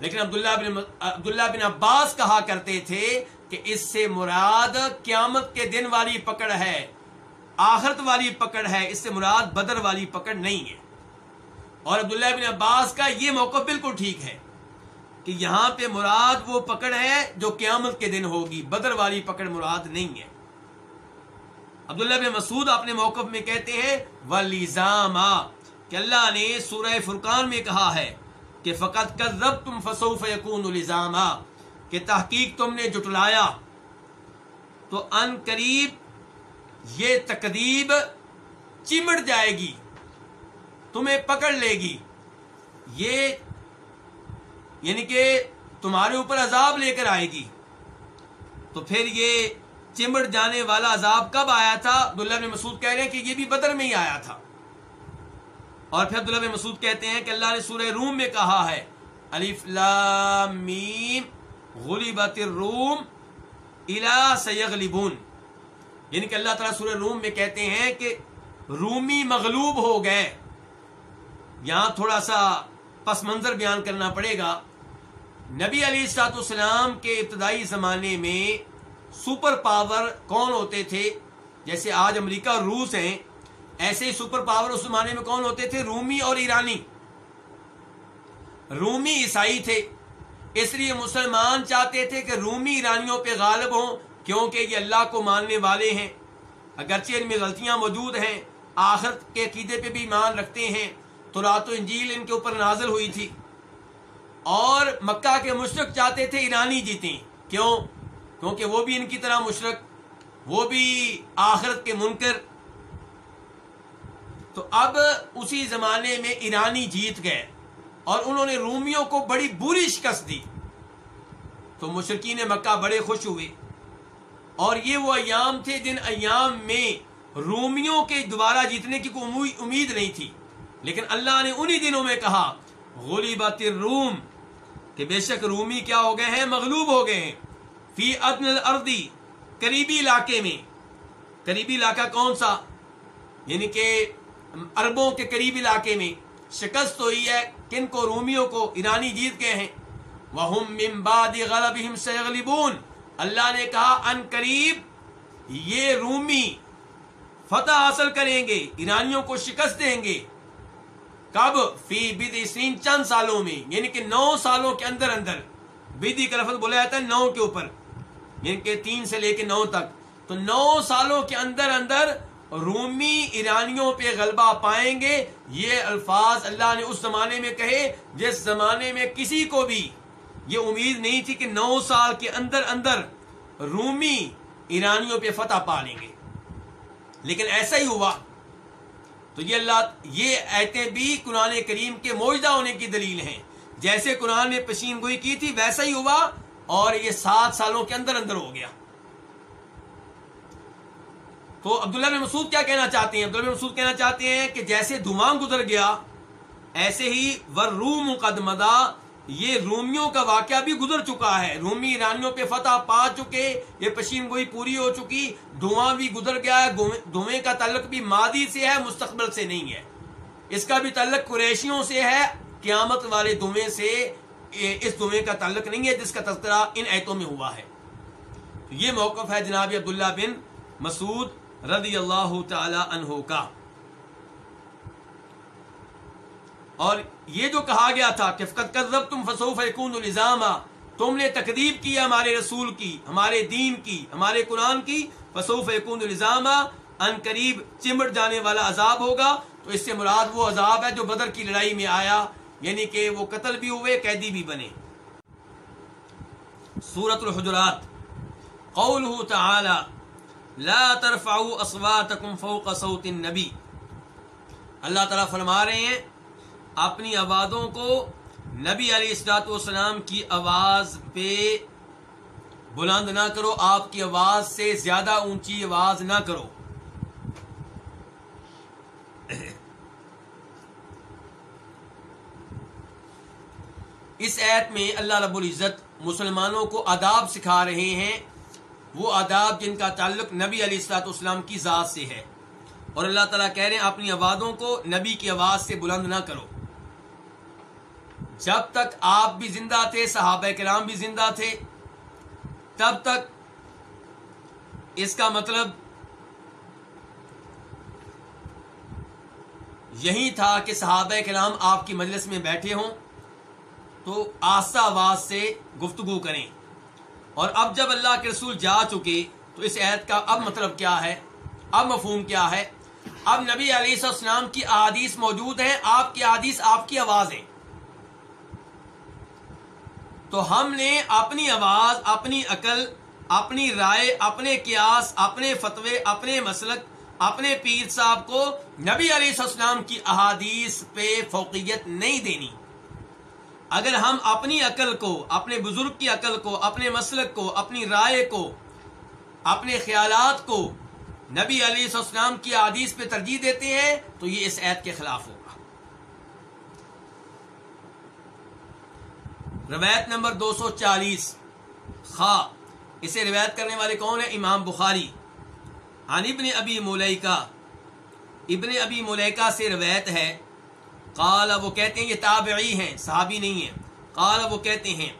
لیکن عبداللہ بن عبداللہ بن عباس کہا کرتے تھے کہ اس سے مراد قیامت کے دن والی پکڑ ہے۔ آخرت والی پکڑ ہے، اس سے مراد بدر والی پکڑ نہیں ہے۔ اور عبداللہ بن عباس کا یہ موقع بالکل ٹھیک ہے کہ یہاں پہ مراد وہ پکڑ ہے جو قیامت کے دن ہوگی، بدر والی پکڑ مراد نہیں ہے۔ عبداللہ بن مسعود اپنے موقف میں کہتے ہیں ولیزاما کہ اللہ نے سورہ فرقان میں کہا ہے کہ فقط کر رب تم فسوف یقون الزامہ کہ تحقیق تم نے جٹلایا تو ان قریب یہ تقریب چمٹ جائے گی، تمہیں پکڑ لے گی۔ یہ یعنی کہ تمہارے اوپر عذاب لے کر آئے گی۔ تو پھر یہ چمٹ جانے والا عذاب کب آیا تھا؟ عبداللہ بن مسعود کہہ رہے ہیں کہ یہ بھی بدر میں ہی آیا تھا۔ اور پھر عبداللہ بن مسعود کہتے ہیں کہ اللہ نے سورہ روم میں کہا ہے، الف لام میم غلبت الروم الا سیغلبون۔ یعنی کہ اللہ تعالیٰ سورہ روم میں کہتے ہیں کہ رومی مغلوب ہو گئے۔ یہاں تھوڑا سا پس منظر بیان کرنا پڑے گا۔ نبی علی سات السلام کے ابتدائی زمانے میں سپر پاور کون ہوتے تھے؟ جیسے آج امریکہ اور روس ہیں، ایسے ہی سپر پاور اس زمانے میں کون ہوتے تھے؟ رومی اور ایرانی۔ رومی عیسائی تھے۔ اس لیے مسلمان چاہتے تھے کہ رومی ایرانیوں پہ غالب ہوں۔ کیونکہ یہ اللہ کو ماننے والے ہیں۔ اگرچہ ان میں غلطیاں موجود ہیں، آخرت کے عقیدے پہ بھی ایمان رکھتے ہیں، تو رات و انجیل ان کے اوپر نازل ہوئی تھی۔ اور مکہ کے مشرق چاہتے تھے، ایرانی جیتے کیوں؟ کیونکہ وہ بھی ان کی طرح مشرق، وہ بھی آخرت کے منکر۔ تو اب اسی زمانے میں ایرانی جیت گئے اور انہوں نے رومیوں کو بڑی بری شکست دی۔ تو مشرقین مکہ بڑے خوش ہوئے۔ اور یہ وہ ایام تھے جن ایام میں رومیوں کے دوبارہ جیتنے کی کوئی امید نہیں تھی۔ لیکن اللہ نے انہی دنوں میں کہا غلیبت الروم، کہ بے شک رومی کیا ہو گئے ہیں؟ مغلوب ہو گئے ہیں۔ فی ادن الاردی قریبی علاقے میں۔ قریبی علاقہ کون سا؟ یعنی کہ عربوں کے قریبی علاقے میں۔ شکست ہوئی ہے کن کو؟ رومیوں کو۔ ایرانی جیت گئے ہیں۔ وَهُم مِّن اللہ نے کہا، ان قریب یہ رومی فتح حاصل کریں گے، ایرانیوں کو شکست دیں گے۔ کب؟ فی بدی سین چند سالوں میں یعنی کہ نو سالوں کے اندر اندر۔ بدی کا لفظ بولا جاتا ہے نو کے اوپر یعنی کہ تین سے لے کے نو تک۔ تو نو سالوں کے اندر اندر رومی ایرانیوں پہ غلبہ پائیں گے۔ یہ الفاظ اللہ نے اس زمانے میں کہے جس زمانے میں کسی کو بھی یہ امید نہیں تھی کہ نو سال کے اندر اندر رومی ایرانیوں پہ فتح پا لیں گے۔ لیکن ایسا ہی ہوا۔ تو یہ اللہ، یہ ایتیں بھی قرآن کریم کے موجودہ ہونے کی دلیل ہیں۔ جیسے قرآن نے پشین گوئی کی تھی، ویسا ہی ہوا اور یہ سات سالوں کے اندر اندر ہو گیا۔ تو عبداللہ بن مسعود کیا کہنا چاہتے ہیں؟ عبداللہ بن مسعود کہنا چاہتے ہیں کہ جیسے دھواں گزر گیا، ایسے ہی ور روم یہ رومیوں کا واقعہ بھی گزر چکا ہے۔ رومی ایرانیوں پہ فتح پا چکے، یہ پشین گوئی پوری ہو چکی، دھواں بھی گزر گیا ہے دھویں کا تعلق بھی مادی سے ہے، مستقبل سے نہیں ہے۔ اس کا بھی تعلق قریشیوں سے ہے، قیامت والے دھویں سے اس دھویں کا تعلق نہیں ہے جس کا تذکرہ ان ایتوں میں ہوا ہے۔ یہ موقف ہے جناب عبداللہ بن مسعود رضی اللہ تعالی عنہ کا۔ اور یہ جو کہا گیا تھا کہ فقط کذب تم فصوف الزام تم نے تقدیب کی ہمارے رسول کی، ہمارے دین کی، ہمارے قرآن کی فصوف یکون الزام ان قریب چمٹ جانے والا عذاب ہوگا۔ تو اس سے مراد وہ عذاب ہے جو بدر کی لڑائی میں آیا یعنی کہ وہ قتل بھی ہوئے، قیدی بھی بنے۔ سورت الحجرات۔ قوله تعالی، لا ترفعوا اصواتکم فوق صوت النبی۔ اللہ تعالیٰ فرما رہے ہیں اپنی آوازوں کو نبی علیہ السلاط والسلام کی آواز پہ بلند نہ کرو، آپ کی آواز سے زیادہ اونچی آواز نہ کرو۔ اس ایت میں اللہ رب العزت مسلمانوں کو آداب سکھا رہے ہیں۔ وہ آداب جن کا تعلق نبی علیہ السلاط اسلام کی ذات سے ہے۔ اور اللہ تعالیٰ کہہ رہے ہیں، اپنی آوازوں کو نبی کی آواز سے بلند نہ کرو۔ جب تک آپ بھی زندہ تھے، صحابہ کرام بھی زندہ تھے، تب تک اس کا مطلب یہی تھا کہ صحابہ کرام آپ کی مجلس میں بیٹھے ہوں تو آستہ آواز سے گفتگو کریں۔ اور اب جب اللہ کے رسول جا چکے تو اس عہد کا اب مطلب کیا ہے؟ اب مفہوم کیا ہے؟ اب نبی علیہ السلام کی احادیث موجود ہیں، آپ کی احادیث آپ کی آوازیں تو ہم نے اپنی آواز، اپنی عقل، اپنی رائے، اپنے قیاس، اپنے فتوے، اپنے مسلک، اپنے پیر صاحب کو نبی علیہ السلام کی احادیث پہ فوقیت نہیں دینی۔ اگر ہم اپنی عقل کو، اپنے بزرگ کی عقل کو، اپنے مسلک کو، اپنی رائے کو، اپنے خیالات کو نبی علیہ السلام کی احادیث پہ ترجیح دیتے ہیں، تو یہ اس عید کے خلاف ہوگا روایت نمبر دو سو چالیس۔ خا، اسے روایت کرنے والے کون ہیں؟ امام بخاری۔ عن ابن ابی ملیکا ابن ابی ملیکا سے روایت ہے۔ قال، وہ کہتے ہیں یہ تابعی ہیں، صحابی نہیں ہیں۔ قال، وہ کہتے ہیں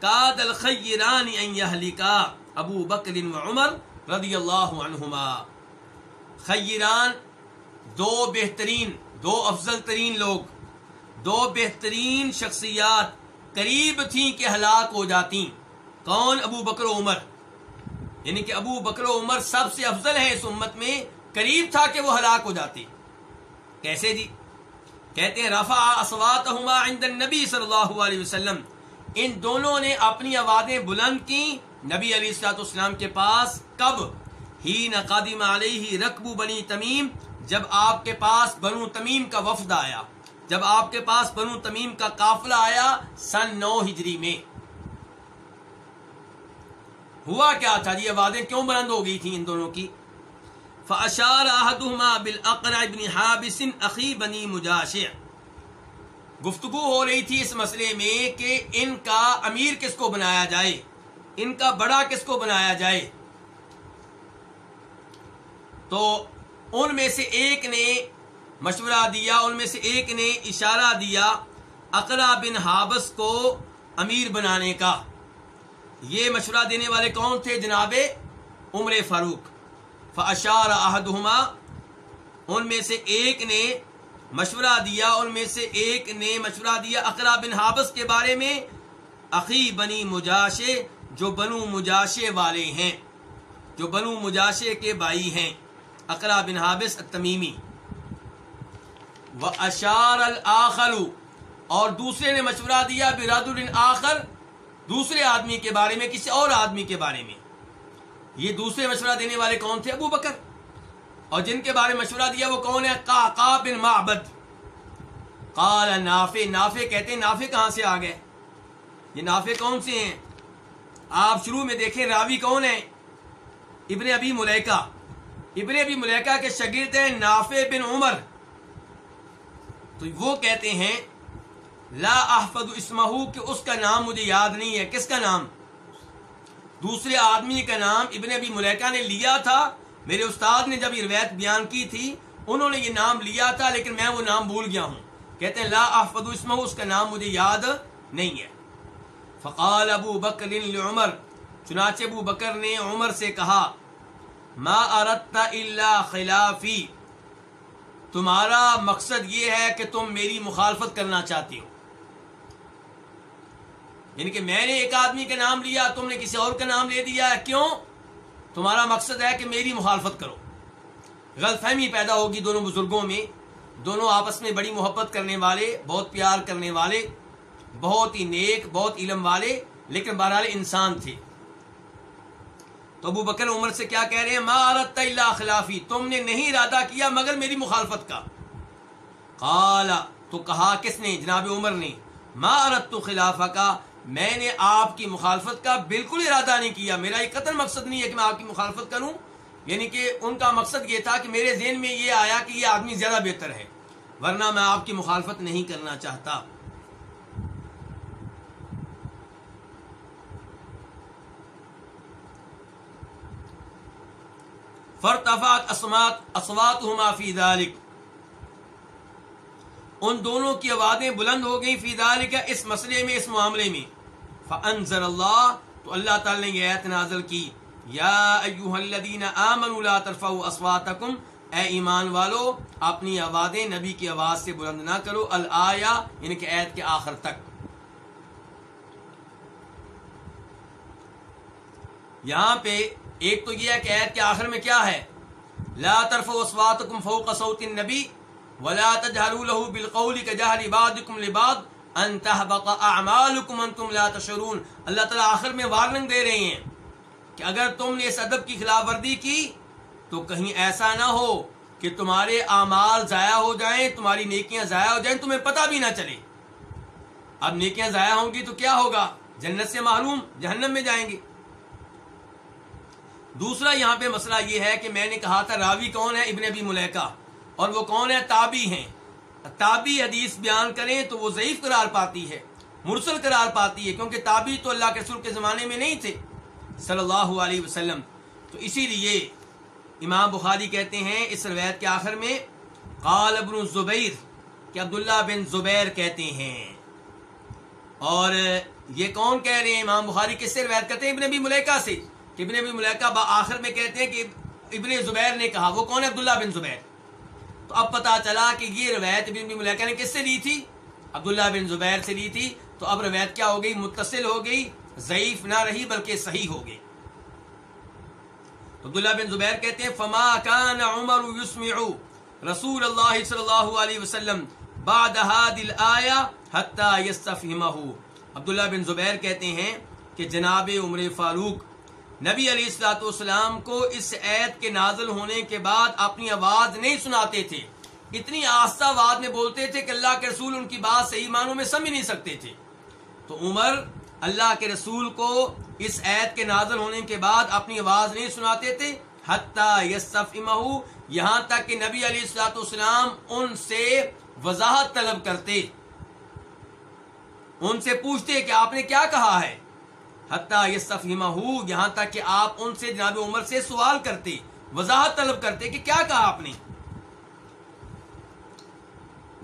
قاد الخیران ان یہلکا ابو بکر و عمر رضی اللہ عنہما۔ خیران، دو بہترین، دو افضل ترین لوگ، دو بہترین شخصیات۔ قریب تھیں کہ ہلاک ہو جاتی کون ابو بکر و عمر؟ یعنی کہ ابو بکر و عمر سب سے افضل ہیں اس امت میں، قریب تھا کہ وہ ہلاک ہو جاتے۔ کیسے جی؟ کہتے ہیں، رفع اصواتہما عند النبی صلی اللہ علیہ وسلم۔ ان دونوں نے اپنی آوازیں بلند کی نبی علیہ السلاط اسلام کے پاس کب؟ ہی نقادم علیہ رقبو بنی تمیم، جب آپ کے پاس بنو تمیم کا وفد آیا۔ جب آپ کے پاس بنو تمیم کا قافلہ آیا سن نو ہجری میں۔ ہوا کیا تھا جی؟ آوازیں کیوں بلند ہو گئی تھیں ان دونوں کی؟ فاشار احدهما بالاقرع بن حابس اخی بنی مجاشع۔ گفتگو ہو رہی تھی اس مسئلے میں کہ ان کا امیر کس کو بنایا جائے؟ ان کا بڑا کس کو بنایا جائے؟ تو ان میں سے ایک نے مشورہ دیا، ان میں سے ایک نے اشارہ دیا اقرا بن حابس کو امیر بنانے کا۔ یہ مشورہ دینے والے کون تھے؟ جناب عمر فاروق۔ فاشار احدہما، ان میں سے ایک نے مشورہ دیا، ان میں سے ایک نے مشورہ دیا اقرا بن حابس کے بارے میں۔ عقی بنی مجاشے، جو بنو مجاشے والے ہیں، جو بنو مجاشے کے بھائی ہیں۔ اقرا بن حابس التمیمی۔ و اشار الآخر، اور دوسرے نے مشورہ دیا براد آخر، دوسرے آدمی کے بارے میں، کسی اور آدمی کے بارے میں۔ یہ دوسرے مشورہ دینے والے کون تھے؟ ابو بکر۔ اور جن کے بارے میں مشورہ دیا وہ کون ہے؟ قاقا بن معبد۔ قال، نافع نافع کہتے ہیں، نافع کہاں سے آ گئے؟ یہ نافع کون سے ہیں؟ آپ شروع میں دیکھیں، راوی کون ہے؟ ابن ابی ملیکہ۔ ابن ابی ملیکہ کے شگرد ہیں نافع بن عمر۔ تو وہ کہتے ہیں، لا احفظ اسمہو، کہ اس کا نام مجھے یاد نہیں ہے۔ کس کا نام؟ دوسرے آدمی کا نام ابن ابی ملیکہ نے لیا تھا۔ میرے استاد نے جب یہ روایت بیان کی تھی، انہوں نے یہ نام لیا تھا، لیکن میں وہ نام بھول گیا ہوں۔ کہتے ہیں، لا احفظ اسمہ اس کا نام مجھے یاد نہیں ہے۔ فقال ابو بکر لعمر، چنانچہ ابو بکر نے عمر سے کہا، ما اردت الا خلافی۔ تمہارا مقصد یہ ہے کہ تم میری مخالفت کرنا چاہتی ہو۔ یعنی کہ میں نے ایک آدمی کا نام لیا، تم نے کسی اور کا نام لے دیا کیوں؟ تمہارا مقصد ہے کہ میری مخالفت کرو۔ غلط فہمی پیدا ہوگی دونوں بزرگوں میں۔ دونوں آپس میں بڑی محبت کرنے والے، بہت پیار کرنے والے، بہت ہی نیک، بہت علم والے، لیکن بہرحال انسان تھے۔ تو ابو بکر عمر سے کیا کہہ رہے ہیں؟ ما عرت اللہ خلافی تم نے نہیں ارادہ کیا مگر میری مخالفت کا۔ قالا تو کہا کس نے؟ جناب عمر نے۔ ما عرت تو خلافہ کا میں نے آپ کی مخالفت کا بالکل ارادہ نہیں کیا۔ میرا یہ قطر مقصد نہیں ہے کہ میں آپ کی مخالفت کروں۔ یعنی کہ ان کا مقصد یہ تھا کہ میرے ذہن میں یہ آیا کہ یہ آدمی زیادہ بہتر ہے۔ ورنہ میں آپ کی مخالفت نہیں کرنا چاہتا۔ فرتفات اسمات اسوات ہما فی ذالک ان دونوں کی آوازیں بلند ہو گئیں فی ذالک اس مسئلے میں، اس معاملے میں۔ فانزل اللہ، تو اللہ تعالی نے یہ آیت نازل کی۔ یا ایوہ الذین آمنوا لا ترفعوا اصواتکم۔ اے ایمان والو، اپنی آوازیں نبی کی آواز سے بلند نہ کرو، الآیہ یعنی کہ آیت کے آخر تک۔ یہاں پہ ایک تو یہ ہے کہ آیت کے آخر میں کیا ہے؟ لا ترفعوا اصواتکم فوق صوت النبی ولا تجهروا له بالقول كجهر بعضكم لبعض ان تحبط اعمالكم انتم لا تشعرون۔ اللہ تعالی آخر میں وارننگ دے رہے ہیں کہ اگر تم نے اس ادب کی خلاف ورزی کی تو کہیں ایسا نہ ہو کہ تمہارے اعمال ضائع ہو جائیں، تمہاری نیکیاں ضائع ہو جائیں، تمہیں پتہ بھی نہ چلے۔ اب نیکیاں ضائع ہوں گی تو کیا ہوگا؟ جنت سے محروم، جہنم میں جائیں گے۔ دوسرا یہاں پہ مسئلہ یہ ہے کہ میں نے کہا تھا راوی کون ہے؟ ابن ابی ملیکہ۔ اور وہ کون ہے؟ تابی ہیں۔ تابی حدیث بیان کریں تو وہ ضعیف قرار پاتی ہے، مرسل قرار پاتی ہے، کیونکہ تابی تو اللہ کے رسول کے زمانے میں نہیں تھے۔ صلی اللہ علیہ وسلم۔ تو اسی لیے امام بخاری کہتے ہیں اس روایت کے آخر میں، قال ابن زبیر، کہ عبداللہ بن زبیر کہتے ہیں۔ اور یہ کون کہہ رہے ہیں؟ امام بخاری کس سے روایت کرتے ہیں؟ ابن ابی ملیکہ سے۔ کہ ابن ابی ملیکہ آخر میں کہتے ہیں کہ ابن زبیر نے کہا، وہ کون ہے؟ عبداللہ بن زبیر۔ تو اب پتا چلا کہ یہ روایت ابن ملیکہ نے کس سے لی تھی؟ عبداللہ بن زبیر سے لی تھی۔ تو اب روایت کیا ہو گئی؟ متصل ہو گئی۔ ضعیف نہ رہی بلکہ صحیح ہو گئی۔ عبداللہ بن زبیر کہتے ہیں، فما کان عمر یسمع رسول اللہ صلی اللہ علیہ وسلم بعد هذه الايه حتى يستفهمه۔ عبداللہ بن زبیر کہتے ہیں کہ جناب عمر فاروق نبی علیہ السلاۃ والسلام کو اس عید کے نازل ہونے کے بعد اپنی آواز نہیں سناتے تھے۔ اتنی آستہ آواز میں بولتے تھے کہ اللہ کے رسول ان کی بات صحیح معنوں میں سمجھ نہیں سکتے تھے۔ تو عمر اللہ کے رسول کو اس عید کے نازل ہونے کے بعد اپنی آواز نہیں سناتے تھے۔ حتیٰ یستفمہ یہاں تک کہ نبی علیہ السلاۃ والسلام ان سے وضاحت طلب کرتے۔ ان سے پوچھتے کہ آپ نے کیا کہا ہے؟ حتیٰ یہ ہو، یہاں تک کہ آپ ان سے جناب عمر سے سوال کرتے، وضاحت طلب کرتے کہ کیا کہا آپ نے؟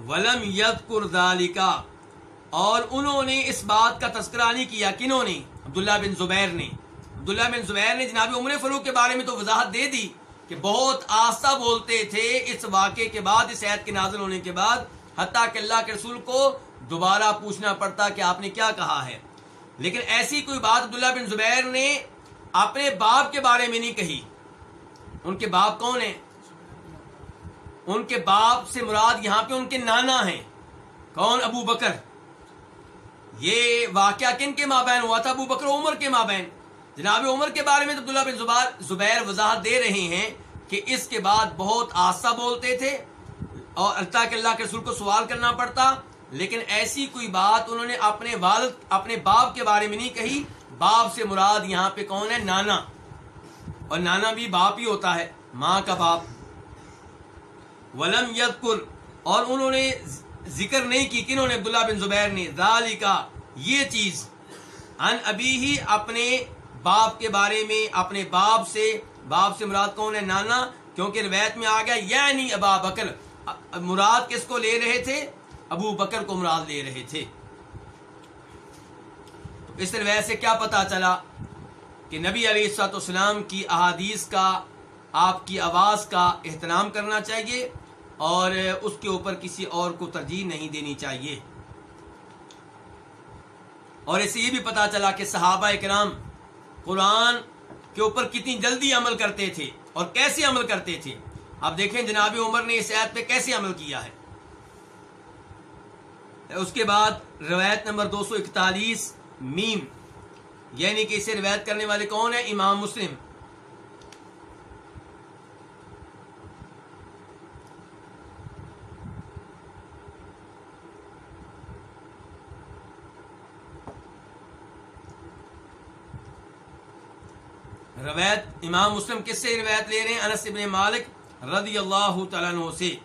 ولم ید کردالکا اور انہوں نے اس بات کا تذکرہ نہیں کیا کنہوں نے؟ عبداللہ بن زبیر نے۔ عبداللہ بن زبیر نے جناب عمر فروغ کے بارے میں تو وضاحت دے دی کہ بہت آستہ بولتے تھے اس واقعے کے بعد، اس عید کے نازل ہونے کے بعد، حتیٰ کہ اللہ کے رسول کو دوبارہ پوچھنا پڑتا کہ آپ نے کیا کہا ہے۔ لیکن ایسی کوئی بات عبداللہ بن زبیر نے اپنے باپ کے بارے میں نہیں کہی۔ ان کے باپ کون ہیں؟ ان کے باپ سے مراد یہاں پہ ان کے نانا ہیں۔ کون؟ ابو بکر۔ یہ واقعہ کن کے مابین ہوا تھا؟ ابو بکر عمر کے مابین۔ جناب عمر کے بارے میں عبداللہ بن زبیر زبیر وضاحت دے رہے ہیں کہ اس کے بعد بہت آستہ بولتے تھے اور اللہ کے اللہ کے رسول کو سوال کرنا پڑتا۔ لیکن ایسی کوئی بات انہوں نے اپنے والد، اپنے باپ کے بارے میں نہیں کہی۔ باپ سے مراد یہاں پہ کون ہے؟ نانا۔ اور نانا بھی باپ ہی ہوتا ہے، ماں کا باپ۔ ولم یدکر اور انہوں نے ذکر نہیں کی کنہوں نے عبداللہ بن زبیر نے۔ ذالی کا یہ چیز۔ ان ابھی ہی اپنے باپ کے بارے میں، اپنے باپ سے باپ سے مراد کون ہے؟ نانا۔ کیونکہ روایت میں آ گیا یعنی ابا بکر۔ مراد کس کو لے رہے تھے؟ ابو بکر کو مراد لے رہے تھے۔ تو اس روایت سے کیا پتا چلا کہ نبی علیہ السلاط اسلام کی احادیث کا، آپ کی آواز کا اہتمام کرنا چاہیے اور اس کے اوپر کسی اور کو ترجیح نہیں دینی چاہیے۔ اور اسے یہ بھی پتا چلا کہ صحابہ اکرام قرآن کے اوپر کتنی جلدی عمل کرتے تھے اور کیسے عمل کرتے تھے۔ اب دیکھیں جناب عمر نے اس عید پہ کیسے عمل کیا ہے۔ اس کے بعد روایت نمبر دو سو اکتالیس، میم۔ یعنی کہ اسے روایت کرنے والے کون ہیں؟ امام مسلم۔ روایت امام مسلم کس سے روایت لے رہے ہیں؟ انس ابن مالک رضی اللہ تعالیٰ عنہ سے۔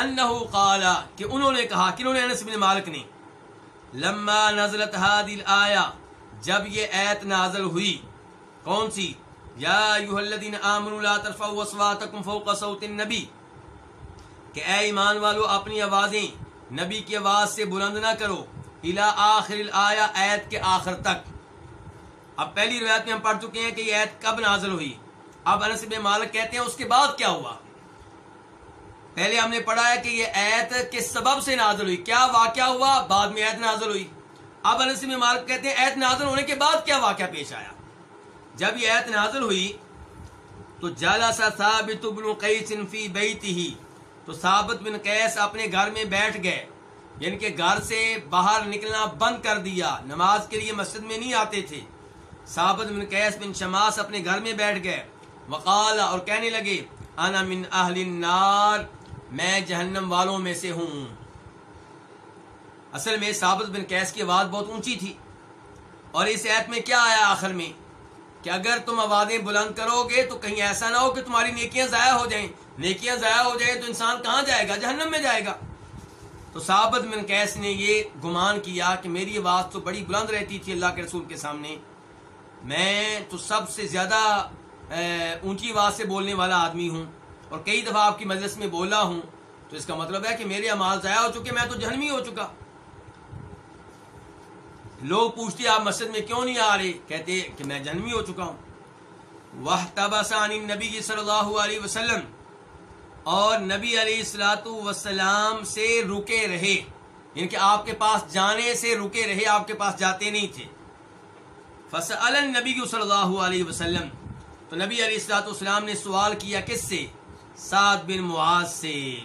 انہو قالا کہ انہوں نے کہا کہ انہوں نے انس بن مالک نے، لما نزلت هذه الايه جب یہ ایت نازل ہوئی، کون سی؟ یا ایھا الذین آمنوا لا ترفعوا اصواتکم فوق صوت النبی، کہ اے ایمان والو اپنی آوازیں نبی کی آواز سے بلند نہ کرو الى آخر الايه ایت کے آخر تک۔ اب پہلی روایت میں ہم پڑھ چکے ہیں کہ یہ ایت کب نازل ہوئی۔ اب انس بن مالک کہتے ہیں اس کے بعد کیا ہوا؟ پہلے ہم نے پڑھا ہے کہ یہ ایت کس سبب سے نازل ہوئی؟ کیا واقعہ ہوا؟ بعد میں ایت نازل ہوئی۔ اب انس بن مالک کہتے ہیں، ایت نازل ہونے کے بعد کیا واقعہ پیش آیا؟ جب یہ ایت نازل ہوئی، تو جالسا ثابت بن قیس فی بیتہ تو ثابت بن قیس اپنے گھر میں بیٹھ گئے۔ یعنی کہ گھر سے باہر نکلنا بند کر دیا۔ نماز کے لیے مسجد میں نہیں آتے تھے۔ ثابت بن قیس بن شماس اپنے گھر میں بیٹھ گئے۔ وقال اور کہنے لگے، انا من اہل النار۔ میں جہنم والوں میں سے ہوں۔ اصل میں ثابت بن قیس کی آواز بہت اونچی تھی۔ اور اس ایت میں کیا آیا آخر میں؟ کہ اگر تم آوازیں بلند کرو گے تو کہیں ایسا نہ ہو کہ تمہاری نیکیاں ضائع ہو جائیں۔ نیکیاں ضائع ہو جائیں تو انسان کہاں جائے گا؟ جہنم میں جائے گا۔ تو ثابت بن قیس نے یہ گمان کیا کہ میری آواز تو بڑی بلند رہتی تھی اللہ کے رسول کے سامنے۔ میں تو سب سے زیادہ اونچی آواز سے بولنے والا آدمی ہوں۔ اور کئی دفعہ آپ کی مجلس میں بولا ہوں، تو اس کا مطلب ہے کہ میرے امال ضائع ہو چکے، میں تو جہنمی ہو چکا۔ لوگ پوچھتے، آپ مسجد میں کیوں نہیں آ رہے؟ کہتے کہ میں جہنمی ہو چکا ہوں۔ وہ تباسانی نبی صلی اللہ علیہ وسلم۔ اور نبی علیہ السلاۃ وسلام سے رکے رہے۔ یعنی کہ آپ کے پاس جانے سے رکے رہے، آپ کے پاس جاتے نہیں تھے۔ فصل نبی صلی اللہ علیہ وسلم۔ تو نبی علیہ السلاۃ والسلام نے سوال کیا، کس سے؟ سعد بن معاذ سے۔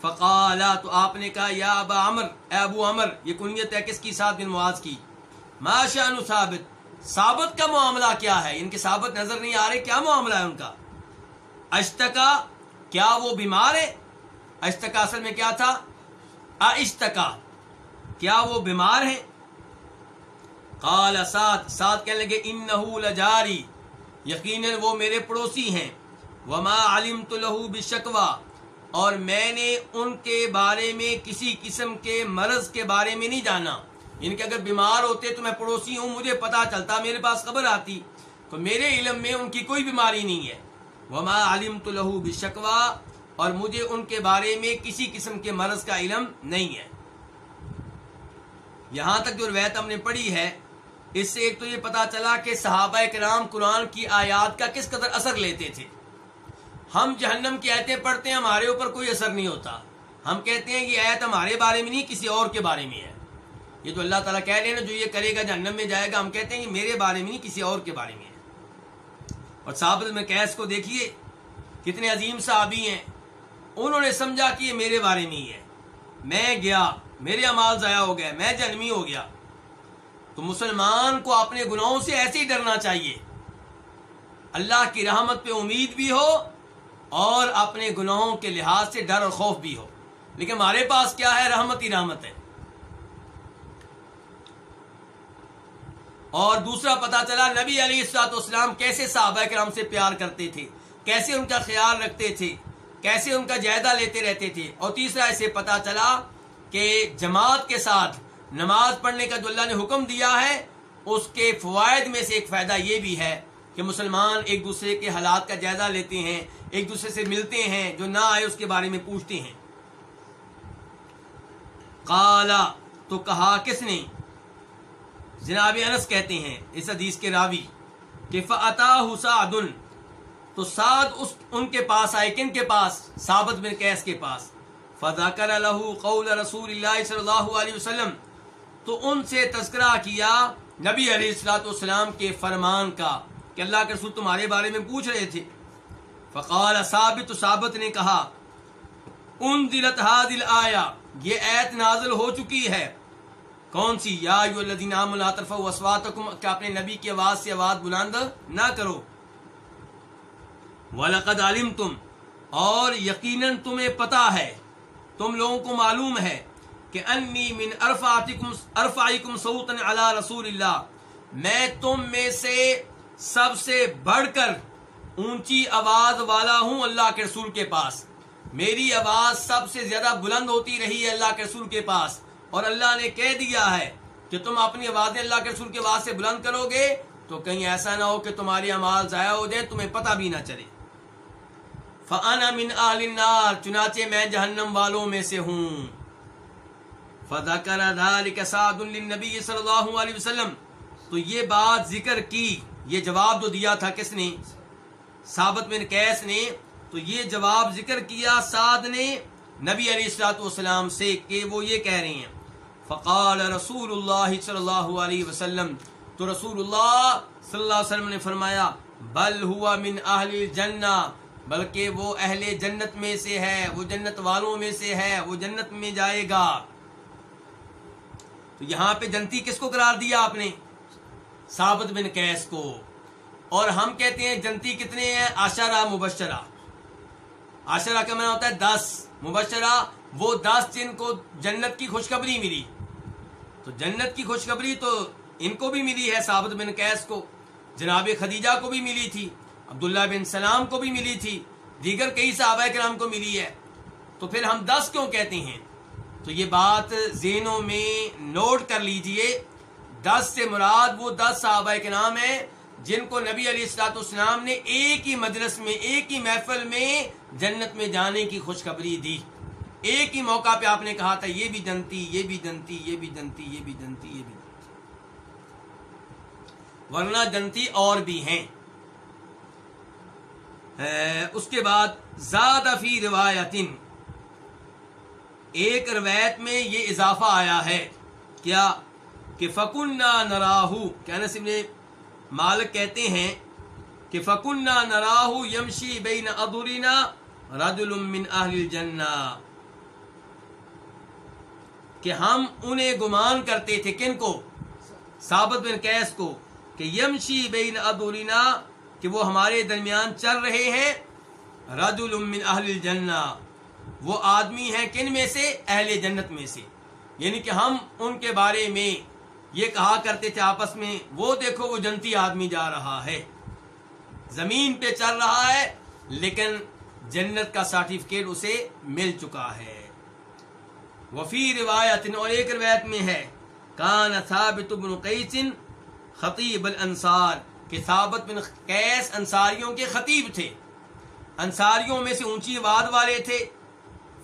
فقالا، تو آپ نے کہا، یا ابا عمر، اے ابو عمر، یہ کنیت ہے کس کی؟ سعد بن معاذ کی۔ ما ثابت ثابت کا معاملہ کیا ہے؟ ان کے ثابت نظر نہیں آ رہے، کیا معاملہ ہے ان کا؟ اشتکا، کیا وہ بیمار ہے؟ اشتکا اصل میں کیا تھا؟ اشتکا، کیا وہ بیمار ہیں قال سعد سعد کہنے لگے، انہو لجاری، یقیناً وہ میرے پڑوسی ہیں۔ وما علمت له بشکوا اور میں نے ان کے بارے میں کسی قسم کے مرض کے بارے میں نہیں جانا۔ یعنی کہ اگر بیمار ہوتے تو میں پڑوسی ہوں، مجھے پتا چلتا، میرے پاس خبر آتی۔ تو میرے علم میں ان کی کوئی بیماری نہیں ہے۔ وما علمت له بشکوا اور مجھے ان کے بارے میں کسی قسم کے مرض کا علم نہیں ہے۔ یہاں تک جو روایت ہم نے پڑھی ہے، اس سے ایک تو یہ پتا چلا کہ صحابہ کرام قرآن کی آیات کا کس قدر اثر لیتے تھے۔ ہم جہنم کی آیتیں پڑھتے ہیں، ہمارے اوپر کوئی اثر نہیں ہوتا۔ ہم کہتے ہیں یہ آیت ہمارے بارے میں نہیں، کسی اور کے بارے میں ہے۔ یہ تو اللہ تعالیٰ کہہ رہے نا، جو یہ کرے گا جہنم میں جائے گا، ہم کہتے ہیں کہ میرے بارے میں نہیں، کسی اور کے بارے میں ہے۔ اور صحابت میں کیس کو دیکھیے، کتنے عظیم صحابی ہیں۔ انہوں نے سمجھا کہ یہ میرے بارے میں ہی ہے۔ میں گیا، میرے امال ضائع ہو گئے، میں جنمی ہو گیا۔ تو مسلمان کو اپنے گناہوں سے ایسے ہی ڈرنا چاہیے۔ اللہ کی رحمت پہ امید بھی ہو اور اپنے گناہوں کے لحاظ سے ڈر اور خوف بھی ہو۔ لیکن ہمارے پاس کیا ہے؟ رحمت ہی رحمت ہے۔ اور دوسرا پتا چلا، نبی علی السلاط اسلام کیسے صحابہ کرام سے پیار کرتے تھے، کیسے ان کا خیال رکھتے تھے، کیسے ان کا جائزہ لیتے رہتے تھے۔ اور تیسرا ایسے پتا چلا کہ جماعت کے ساتھ نماز پڑھنے کا جو اللہ نے حکم دیا ہے، اس کے فوائد میں سے ایک فائدہ یہ بھی ہے کہ مسلمان ایک دوسرے کے حالات کا جائزہ لیتے ہیں، ایک دوسرے سے ملتے ہیں، جو نہ آئے اس کے بارے میں پوچھتے ہیں۔ کالا تو کہا، کس نے؟ جناب انس کہتے ہیں، اس حدیث کے راوی، کہ فعطا حساد تو سعد اس، ان کے پاس آئے، کن کے پاس؟ ثابت بن کیس کے پاس۔ فضا کر قول رسول اللہ صلی اللہ علیہ وسلم، تو ان سے تذکرہ کیا نبی علیہ السلاۃ والسلام کے فرمان کا۔ کہ اللہ کے رسول تمہارے بارے میں پوچھ رہے تھے۔ فقال ثابت ثابت نے کہا ان دلت حادل آیا یہ ایت نازل ہو چکی ہے۔ کون سی؟ یا الذین آمنوا، لا ترفعوا اصواتکم، کہ اپنے نبی کی آواز سے آواز بلند نہ کرو۔ ولقد علمتم، اور یقیناً تمہیں پتا ہے، تم لوگوں کو معلوم ہے کہ انی من ارفعتکم ارفعکم صوتا علی رسول اللہ، میں تم میں سے سب سے بڑھ کر اونچی آواز والا ہوں اللہ کے رسول کے پاس۔ میری آواز سب سے زیادہ بلند ہوتی رہی ہے اللہ کے رسول کے پاس۔ اور اللہ نے کہہ دیا ہے کہ تم اپنی آوازیں اللہ کے رسول کے آواز سے بلند کرو گے تو کہیں ایسا نہ ہو کہ تمہاری آواز ضائع ہو جائے، تمہیں پتہ بھی نہ چلے۔ فانا من النار، چنانچہ میں جہنم والوں میں سے ہوں۔ فذکر ذلك سعد صلی اللہ علیہ وسلم۔ تو یہ بات ذکر کی۔ یہ جواب جو دیا تھا کس نے؟ ثابت بن قیس نے۔ تو یہ جواب ذکر کیا سعد نے نبی علیہ السلاۃ والسلام سے کہ وہ یہ کہہ رہے ہیں۔ فقال رسول اللہ صلی اللہ علیہ وسلم۔ تو رسول اللہ صلی اللہ علیہ وسلم نے فرمایا، بل ہوا من اہل الجنہ، بلکہ وہ اہل جنت میں سے ہے، وہ جنت والوں میں سے ہے، وہ جنت میں جائے گا۔ تو یہاں پہ جنتی کس کو قرار دیا آپ نے؟ ثابت بن کیس کو۔ اور ہم کہتے ہیں جنتی کتنے ہیں؟ آشرا مبشرہ۔ آشرا کا معنی ہوتا ہے دس۔ مبشرہ، وہ دس جن کو جنت کی خوشخبری ملی۔ تو جنت کی خوشخبری تو ان کو بھی ملی ہے، ثابت بن کیس کو۔ جناب خدیجہ کو بھی ملی تھی، عبداللہ بن سلام کو بھی ملی تھی، دیگر کئی صحابہ کرام کو ملی ہے۔ تو پھر ہم دس کیوں کہتے ہیں؟ تو یہ بات ذہنوں میں نوٹ کر لیجیے۔ دس سے مراد وہ دس صحابہ کے نام ہیں جن کو نبی علی السلاط اسلام نے ایک ہی مدرس میں، ایک ہی محفل میں جنت میں جانے کی خوشخبری دی۔ ایک ہی موقع پہ آپ نے کہا تھا، یہ بھی جنتی، یہ بھی جنتی، یہ بھی جنتی، یہ بھی جنتی، یہ بھی جنتی۔ ورنہ جنتی اور بھی ہیں۔ اس کے بعد زیادہ فی روایت ایک روایت میں یہ اضافہ آیا ہے، کیا کہ فکن نراہو کیا نصب مالک کہتے ہیں کہ فکن نراہو یمشی بین ادورینا رجل من اہل الجنہ کہ ہم انہیں گمان کرتے تھے کن کو؟ ثابت بن کیس کو، کہ یمشی بین ادورینا کہ وہ ہمارے درمیان چل رہے ہیں۔ رجل من اہل الجنہ وہ آدمی ہیں کن میں سے؟ اہل جنت میں سے۔ یعنی کہ ہم ان کے بارے میں یہ کہا کرتے تھے آپس میں، وہ دیکھو وہ جنتی آدمی جا رہا ہے۔ زمین پہ چل رہا ہے، لیکن جنت کا سرٹیفکیٹ اسے مل چکا ہے۔ وفی روایت، اور ایک روایت میں ہے، کان ثابت بن قیس خطیب الانصار، کہ ثابت بن قیس انصاریوں کے خطیب تھے۔ انصاریوں میں سے اونچی واد والے تھے،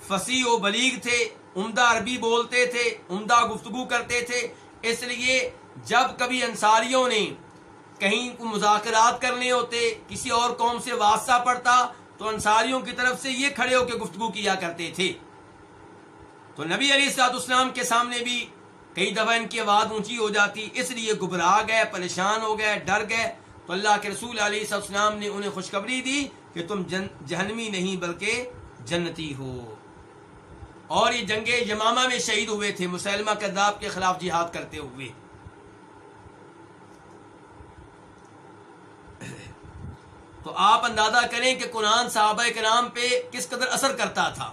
فصیح و بلیغ تھے، عمدہ عربی بولتے تھے، عمدہ گفتگو کرتے تھے اس لیے جب کبھی انصاریوں نے کہیں کو مذاکرات کرنے ہوتے، کسی اور قوم سے واسطہ پڑتا، تو انصاریوں کی طرف سے یہ کھڑے ہو کے گفتگو کیا کرتے تھے۔ تو نبی علی سعد اسلام کے سامنے بھی کئی دفعہ ان کی آواز اونچی ہو جاتی، اس لیے گھبرا گئے، پریشان ہو گئے، ڈر گئے۔ تو اللہ کے رسول علیہ السلام نے انہیں خوشخبری دی کہ تم جن، جہنمی نہیں بلکہ جنتی ہو۔ اور یہ جنگ یمامہ میں شہید ہوئے تھے، مسلمہ کذاب کے خلاف جہاد کرتے ہوئے۔ تو آپ اندازہ کریں کہ قرآن صحابہ کرام پہ کس قدر اثر کرتا تھا۔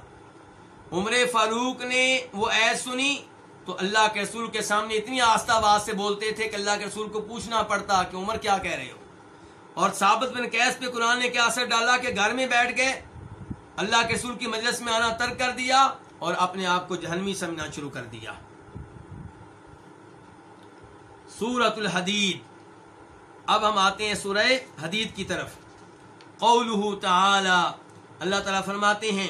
عمر فاروق نے وہ ایس سنی تو اللہ کے رسول کے سامنے اتنی آستہ آواز سے بولتے تھے کہ اللہ کے رسول کو پوچھنا پڑتا کہ عمر کیا کہہ رہے ہو۔ اور ثابت بن کیس پہ قرآن نے کیا اثر ڈالا کہ گھر میں بیٹھ گئے، اللہ کے رسول کی مجلس میں آنا ترک کر دیا۔ اور اپنے آپ کو جہنمی سمجھنا شروع کر دیا۔ سورت الحدید۔ اب ہم آتے ہیں سورہ حدید کی طرف۔ قولہ تعالی۔ اللہ تعالیٰ فرماتے ہیں،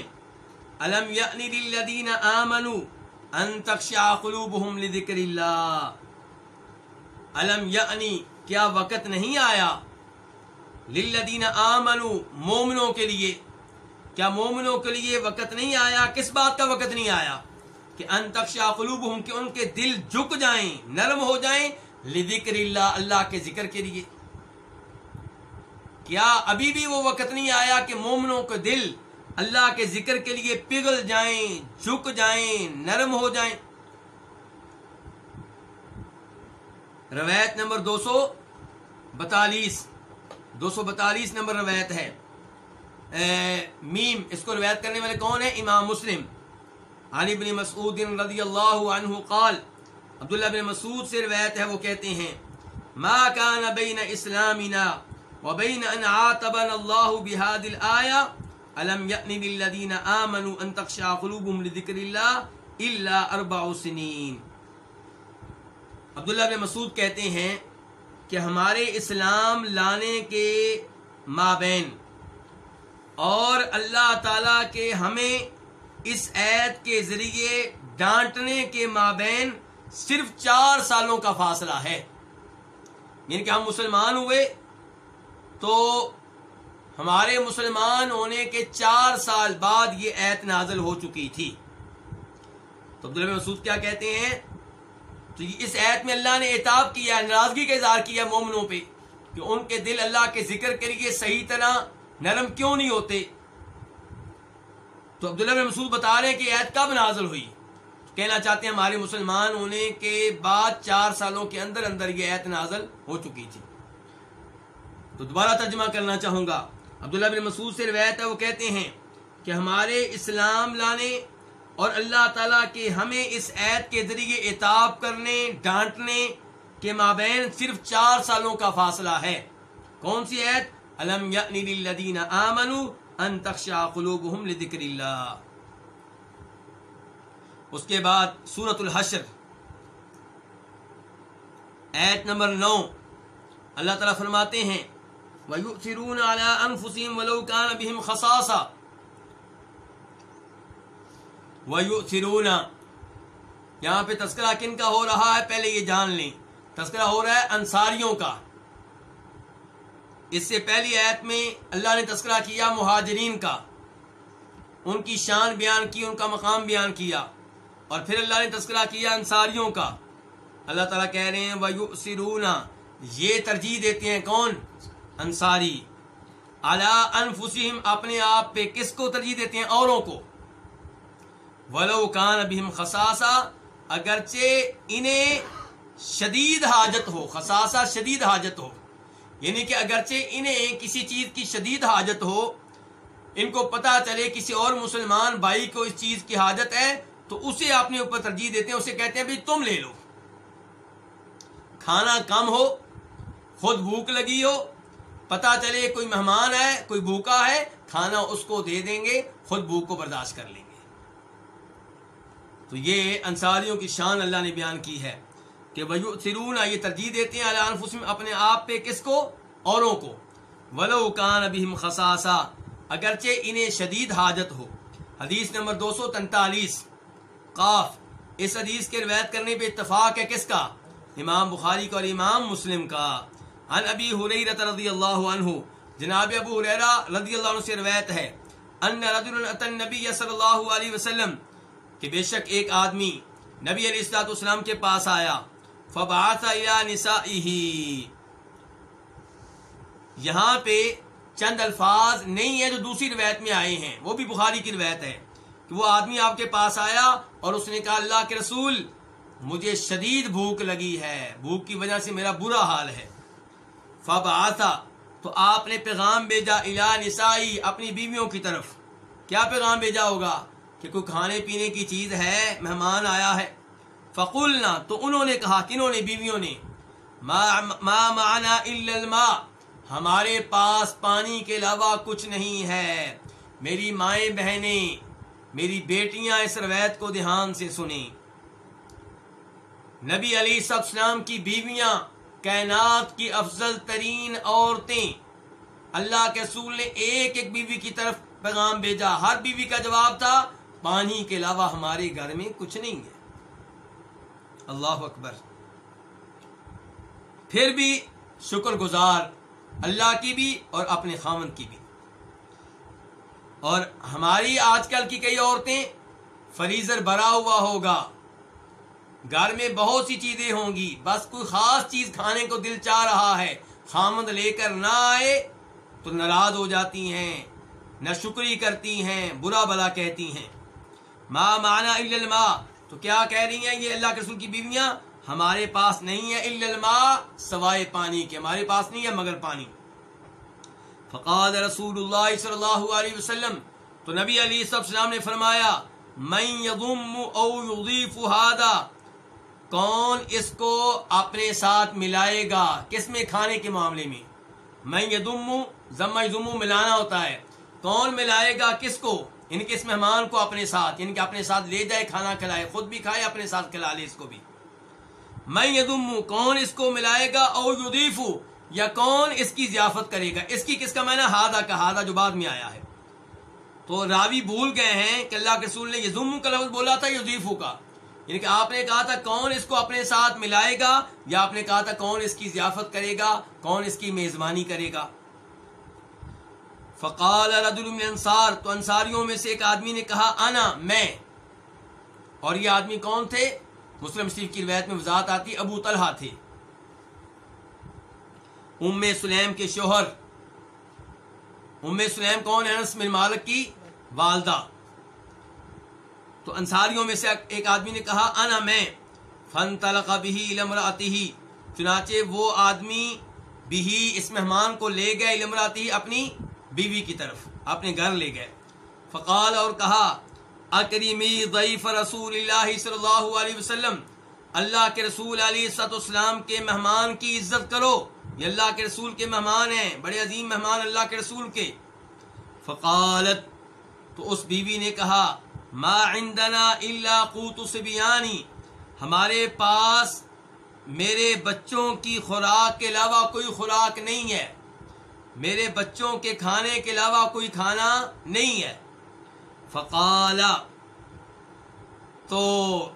الم یعنی للذین آمنوا ان تخشع قلوبهم لذکر اللہ؟ الم یعنی کیا وقت نہیں آیا؟ للذین آمنوا، مومنوں کے لیے۔ کیا مومنوں کے لیے وقت نہیں آیا؟ کس بات کا وقت نہیں آیا؟ کہ ان تخشع قلوبهم کہ ان کے دل جھک جائیں، نرم ہو جائیں، لذکر اللہ اللہ کے ذکر کے لیے۔ کیا ابھی بھی وہ وقت نہیں آیا کہ مومنوں کے دل اللہ کے ذکر کے لیے پگھل جائیں، جھک جائیں، نرم ہو جائیں؟ روایت نمبر دو سو بتالیس، دو سو بتالیس نمبر روایت ہے۔ میم، اس کو روایت کرنے والے کون ہیں؟ امام مسلم۔ علی بن مسعود رضی اللہ عنہ قال، عبداللہ بن مسعود سے روایت ہے، وہ کہتے ہیں، ما کان بین اسلامنا وبین ان عاتبنا اللہ بهذه الايه الم یعنی للذین آمنوا ان تخشع قلوبهم لذکر اللہ الا اربع سنین. عبداللہ بن مسعود کہتے ہیں کہ ہمارے اسلام لانے کے مابین اور اللہ تعالی کے ہمیں اس عید کے ذریعے ڈانٹنے کے مابین صرف چار سالوں کا فاصلہ ہے۔ یعنی کہ ہم مسلمان ہوئے تو ہمارے مسلمان ہونے کے چار سال بعد یہ ایت نازل ہو چکی تھی۔ تو عبداللہ مسعود کیا کہتے ہیں؟ تو اس ایت میں اللہ نے اعتاب کیا، ناراضگی کا اظہار کیا مومنوں پہ کہ ان کے دل اللہ کے ذکر کے لیے صحیح طرح نرم کیوں نہیں ہوتے؟ تو عبداللہ مسعود بتا رہے ہیں کہ ایت کب نازل ہوئی؟ کہنا چاہتے ہیں ہمارے مسلمان ہونے کے بعد چار سالوں کے اندر اندر یہ ایت نازل ہو چکی تھی۔ تو دوبارہ ترجمہ کرنا چاہوں گا۔ عبداللہ بن مسعود سے روایت ہے، وہ کہتے ہیں کہ ہمارے اسلام لانے اور اللہ تعالیٰ کے ہمیں اس عید کے ذریعے اعتاب کرنے، ڈانٹنے کے مابین صرف چار سالوں کا فاصلہ ہے۔ کون سی عید؟ علم یعنی للذین آمنوا ان تخشع قلوبهم لذکر اللہ۔ اس کے بعد سورت الحشر، ایت نمبر نو، اللہ تعالیٰ فرماتے ہیں، وَيُؤْثِرُونَ عَلَىٰ أَنفُسِهِمْ وَلَوْ كَانَ بِهِمْ خَصَاصًا۔ وَيُؤْثِرُونَ، یہاں پہ تذکرہ کن کا ہو رہا ہے؟ پہلے یہ جان لیں۔ تذکرہ ہو رہا ہے انصاریوں کا۔ اس سے پہلی آیت میں اللہ نے تذکرہ کیا مہاجرین کا۔ ان کی شان بیان کی، ان کا مقام بیان کیا۔ اور پھر اللہ نے تذکرہ کیا انصاریوں کا۔ اللہ تعالیٰ کہہ رہے ہیں وہ یہ ترجیح دیتے ہیں کون؟ انصاری۔ اللہ انفسم اپنے آپ پہ کس کو ترجیح دیتے ہیں؟ اوروں کو۔ ولو کان ابھی خساسا اگرچہ انہیں شدید حاجت ہو خساسا شدید حاجت ہو۔ یعنی کہ اگرچہ انہیں کسی چیز کی شدید حاجت ہو، ان کو پتا چلے کسی اور مسلمان بھائی کو اس چیز کی حاجت ہے، تو اسے اپنے اوپر ترجیح دیتے ہیں، اسے کہتے ہیں، بھائی، تم لے لو۔ کھانا کم ہو، خود بھوک لگی ہو پتا چلے کوئی مہمان ہے، کوئی بھوکا ہے، کھانا اس کو دے دیں گے، خود بھوک کو برداشت کر لیں گے۔ تو یہ انصاریوں کی شان اللہ نے بیان کی ہے۔ کہ سرون یہ ترجیح دیتے ہیں اللہ اپنے آپ پہ کس کو؟ اوروں کو۔ ولو کان ابھی خساسا اگرچہ انہیں شدید حاجت ہو۔ حدیث نمبر دو سو تینتالیس، قاف، اس حدیث کے روایت کرنے پہ اتفاق ہے کس کا؟ امام بخاری کا اور امام مسلم کا۔ ان ابی حریرت رضی اللہ عنہ، جناب ابو حریرہ رضی اللہ عنہ سے روایت ہے، ان رجل اتن نبی صلی اللہ علیہ وسلم، کہ بے شک ایک آدمی نبی علیہ السلاۃ والسلام کے پاس آیا۔ فبعث الى نسائه. یہاں پہ چند الفاظ نہیں ہے جو دوسری روایت میں آئے ہیں، وہ بھی بخاری کی روایت ہے کہ وہ آدمی آپ کے پاس آیا اور اس نے کہا، اللہ کے رسول، مجھے شدید بھوک لگی ہے، بھوک کی وجہ سے میرا برا حال ہے۔ فب آتا تو آپ نے پیغام بھیجا الا نسائی، اپنی بیویوں کی طرف۔ کیا پیغام بھیجا ہوگا کہ کوئی کھانے پینے کی چیز ہے، مہمان آیا ہے؟ فقول تو انہوں نے کہا کنہوں نے بیویوں نے، ما معنا الا الماء، ہمارے پاس پانی کے علاوہ کچھ نہیں ہے۔ میری مائیں بہنیں، میری بیٹیاں اس روایت کو دھیان سے سنیں۔ نبی علی سب اسلام کی بیویاں کائنات کی افضل ترین عورتیں۔ اللہ کے رسول نے ایک ایک بیوی کی طرف پیغام بھیجا۔ ہر بیوی کا جواب تھا، پانی کے علاوہ ہمارے گھر میں کچھ نہیں ہے۔ اللہ اکبر۔ پھر بھی شکر گزار اللہ کی بھی اور اپنے خامن کی بھی۔ اور ہماری آج کل کی کئی عورتیں فریزر بھرا ہوا ہوگا۔ گھر میں بہت سی چیزیں ہوں گی۔ بس کوئی خاص چیز کھانے کو دل چاہ رہا ہے۔ خامد لے کر نہ آئے تو ناراض ہو جاتی ہیں، نہ شکری کرتی ہیں، برا بلا کہتی ہیں۔ ماں مانا الماء۔ تو کیا کہہ رہی ہیں یہ اللہ کے رسول کی بیویاں؟ ہمارے پاس نہیں ہے الماء، سوائے پانی کے۔ ہمارے پاس نہیں ہے مگر پانی۔ فقال رسول اللہ صلی اللہ علیہ وسلم، تو نبی علی صلی السلام نے فرمایا، من یضم او یضیف هذا، کون اس کو اپنے ساتھ ملائے گا؟ کس میں؟ کھانے کے معاملے میں۔ من یضم ضم یضم ملانا ہوتا ہے۔ کون ملائے گا؟ کس کو؟ ان کے اس مہمان کو اپنے ساتھ یعنی ان کے اپنے ساتھ لے جائے، کھانا کھلائے، خود بھی کھائے، اپنے ساتھ کھلا لے اس کو بھی۔ میں یدم کون اس کو ملائے گا او یدیف یا کون اس کی ضیافت کرے گا؟ اس کی کس کا میں نے ہادا کا ہادا جو بعد میں آیا ہے۔ تو راوی بھول گئے ہیں کہ اللہ کے رسول نے یزم کا لفظ بولا تھا یدیفو کا۔ یعنی کہ آپ نے کہا تھا، کون اس کو اپنے ساتھ ملائے گا؟ یا آپ نے کہا تھا، کون اس کی ضیافت کرے گا؟ کون اس کی میزبانی کرے گا؟ فقال رجل من انصار، تو انصاریوں میں سے ایک آدمی نے کہا، انا، میں۔ اور یہ آدمی کون تھے؟ مسلم شریف کی روایت میں وضاحت آتی، ابو طلحہ تھے۔ ام سلیم کے شوہر۔ ام سلیم کون انس بن مالک کی والدہ۔ تو انصاریوں میں سے ایک آدمی نے کہا، انا، میں۔ فن تلق بھی لمراتی ہی چنانچہ وہ آدمی بھی اس مہمان کو لے گئے لمراتی اپنی بیوی کی طرف اپنے گھر لے گئے۔ فقال اور کہا، اکریمی ضعیف رسول اللہ صلی اللہ علیہ وسلم، اللہ کے رسول علی سط اسلام کے مہمان کی عزت کرو۔ یہ اللہ کے رسول کے مہمان ہیں، بڑے عظیم مہمان اللہ کے رسول کے۔ فقالت، تو اس بیوی نے کہا، ما عندنا الا قوت سبیانی ہمارے پاس میرے بچوں کی خوراک کے علاوہ کوئی خوراک نہیں ہے۔ میرے بچوں کے کھانے کے علاوہ کوئی کھانا نہیں ہے۔ فقال، تو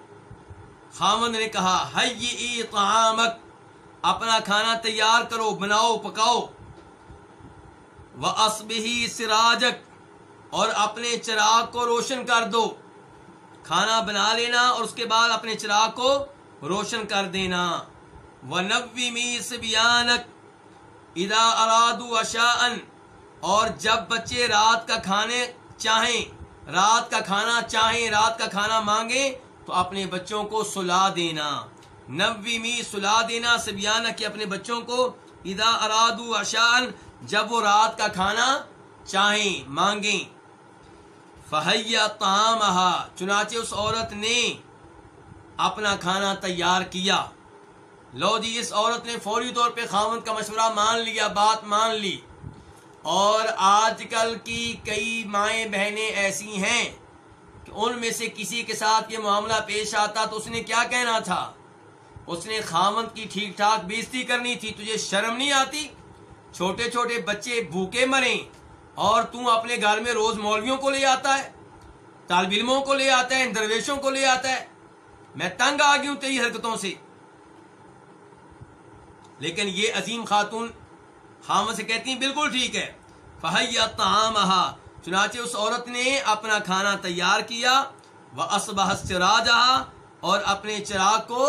خامن نے کہا ہی طعامک، اپنا کھانا تیار کرو، بناؤ، پکاؤ۔ و اسبہی سراجک، اور اپنے چراغ کو روشن کر دو۔ کھانا بنا لینا اور اس کے بعد اپنے چراغ کو روشن کر دینا۔ و نبی می سبیانک ادا ارادو اشاءن اور جب بچے رات کا کھانے چاہیں، رات کا کھانا چاہیں، رات کا کھانا مانگیں، تو اپنے بچوں کو سلا دینا۔ نبی می سلا دینا، سبیانہ کے اپنے بچوں کو ادا ارادو اشان جب وہ رات کا کھانا چاہیں، مانگیں۔ فہیا تام چنانچہ اس عورت نے اپنا کھانا تیار کیا۔ لو جی اس عورت نے فوری طور پہ خامن کا مشورہ مان لیا، بات مان لی۔ اور آج کل کی کئی مائیں بہنیں ایسی ہیں کہ ان میں سے کسی کے ساتھ یہ معاملہ پیش آتا تو اس نے کیا کہنا تھا؟ اس نے خامن کی ٹھیک ٹھاک بےزتی کرنی تھی، تجھے شرم نہیں آتی؟ چھوٹے چھوٹے بچے بھوکے مریں اور تو اپنے گھر میں روز مولویوں کو لے آتا ہے، طالب علموں کو لے آتا ہے، درویشوں کو لے آتا ہے۔ میں تنگ آ گئی ہوں تیری حرکتوں سے۔ لیکن یہ عظیم خاتون خامن سے کہتی ہیں، بالکل ٹھیک ہے۔ فہیا تام چنانچہ اس عورت نے اپنا کھانا تیار کیا وہ اسبہ چراجہ اور اپنے چراغ کو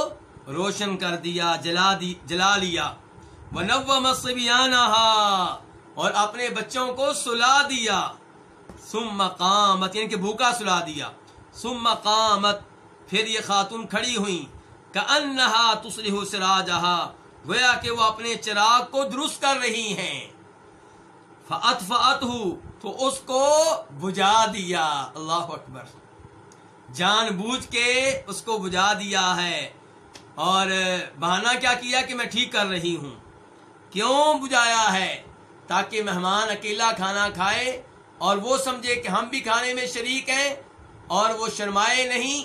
روشن کر دیا، جلا دی، جلا لیا۔ وہ نو مسبیانہ اور اپنے بچوں کو سلا دیا۔ سم مقامت یعنی کہ بھوکا سلا دیا۔ سم مقامت پھر یہ خاتون کھڑی ہوئی کہ انہا تسلح سراجہا گویا کہ وہ اپنے چراغ کو درست کر رہی ہیں۔ فعت فعت ہو تو اس کو بجا دیا۔ اللہ اکبر۔ جان بوجھ کے اس کو بجا دیا ہے۔ اور بہانہ کیا کیا کہ میں ٹھیک کر رہی ہوں۔ کیوں بجایا ہے؟ تاکہ مہمان اکیلا کھانا کھائے اور وہ سمجھے کہ ہم بھی کھانے میں شریک ہیں اور وہ شرمائے نہیں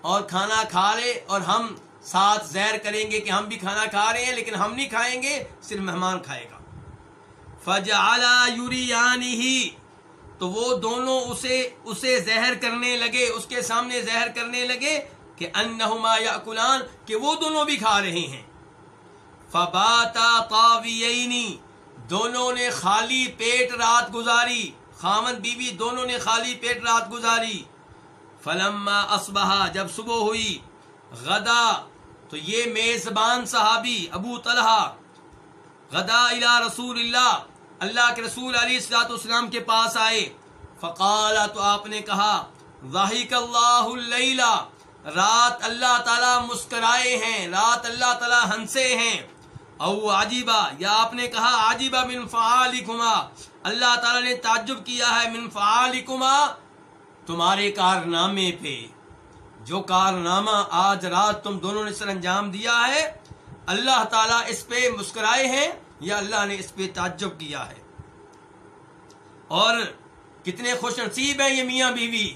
اور کھانا کھا لے اور ہم ساتھ زہر کریں گے کہ ہم بھی کھانا کھا رہے ہیں، لیکن ہم نہیں کھائیں گے، صرف مہمان کھائے گا۔ فج یوری ہی تو وہ دونوں اسے اسے زہر کرنے لگے، اس کے سامنے زہر کرنے لگے کہ انہما یا کہ وہ دونوں بھی کھا رہے ہیں۔ فباتا طاویینی دونوں نے خالی پیٹ رات گزاری۔ خامن بیوی، دونوں نے خالی پیٹ رات گزاری۔ فلما اسبہا جب صبح ہوئی، غدا تو یہ میزبان صحابی ابو طلحہ، غدا الى رسول اللہ اللہ کے رسول علی السلاط اسلام کے پاس آئے۔ فقال تو آپ نے کہا ضحک اللہ اللیلہ رات اللہ تعالیٰ مسکرائے ہیں، رات اللہ تعالیٰ ہنسے ہیں۔ او عجیبہ یا آپ نے کہا عجیبہ من فعالکما، اللہ تعالیٰ نے تعجب کیا ہے، من فعالکما، تمہارے کارنامے پہ۔ جو کارنامہ آج رات تم دونوں نے سر انجام دیا ہے، اللہ تعالیٰ اس پہ مسکرائے ہیں یا اللہ نے اس پہ تعجب کیا ہے؟ اور کتنے خوش نصیب ہیں یہ میاں بیوی،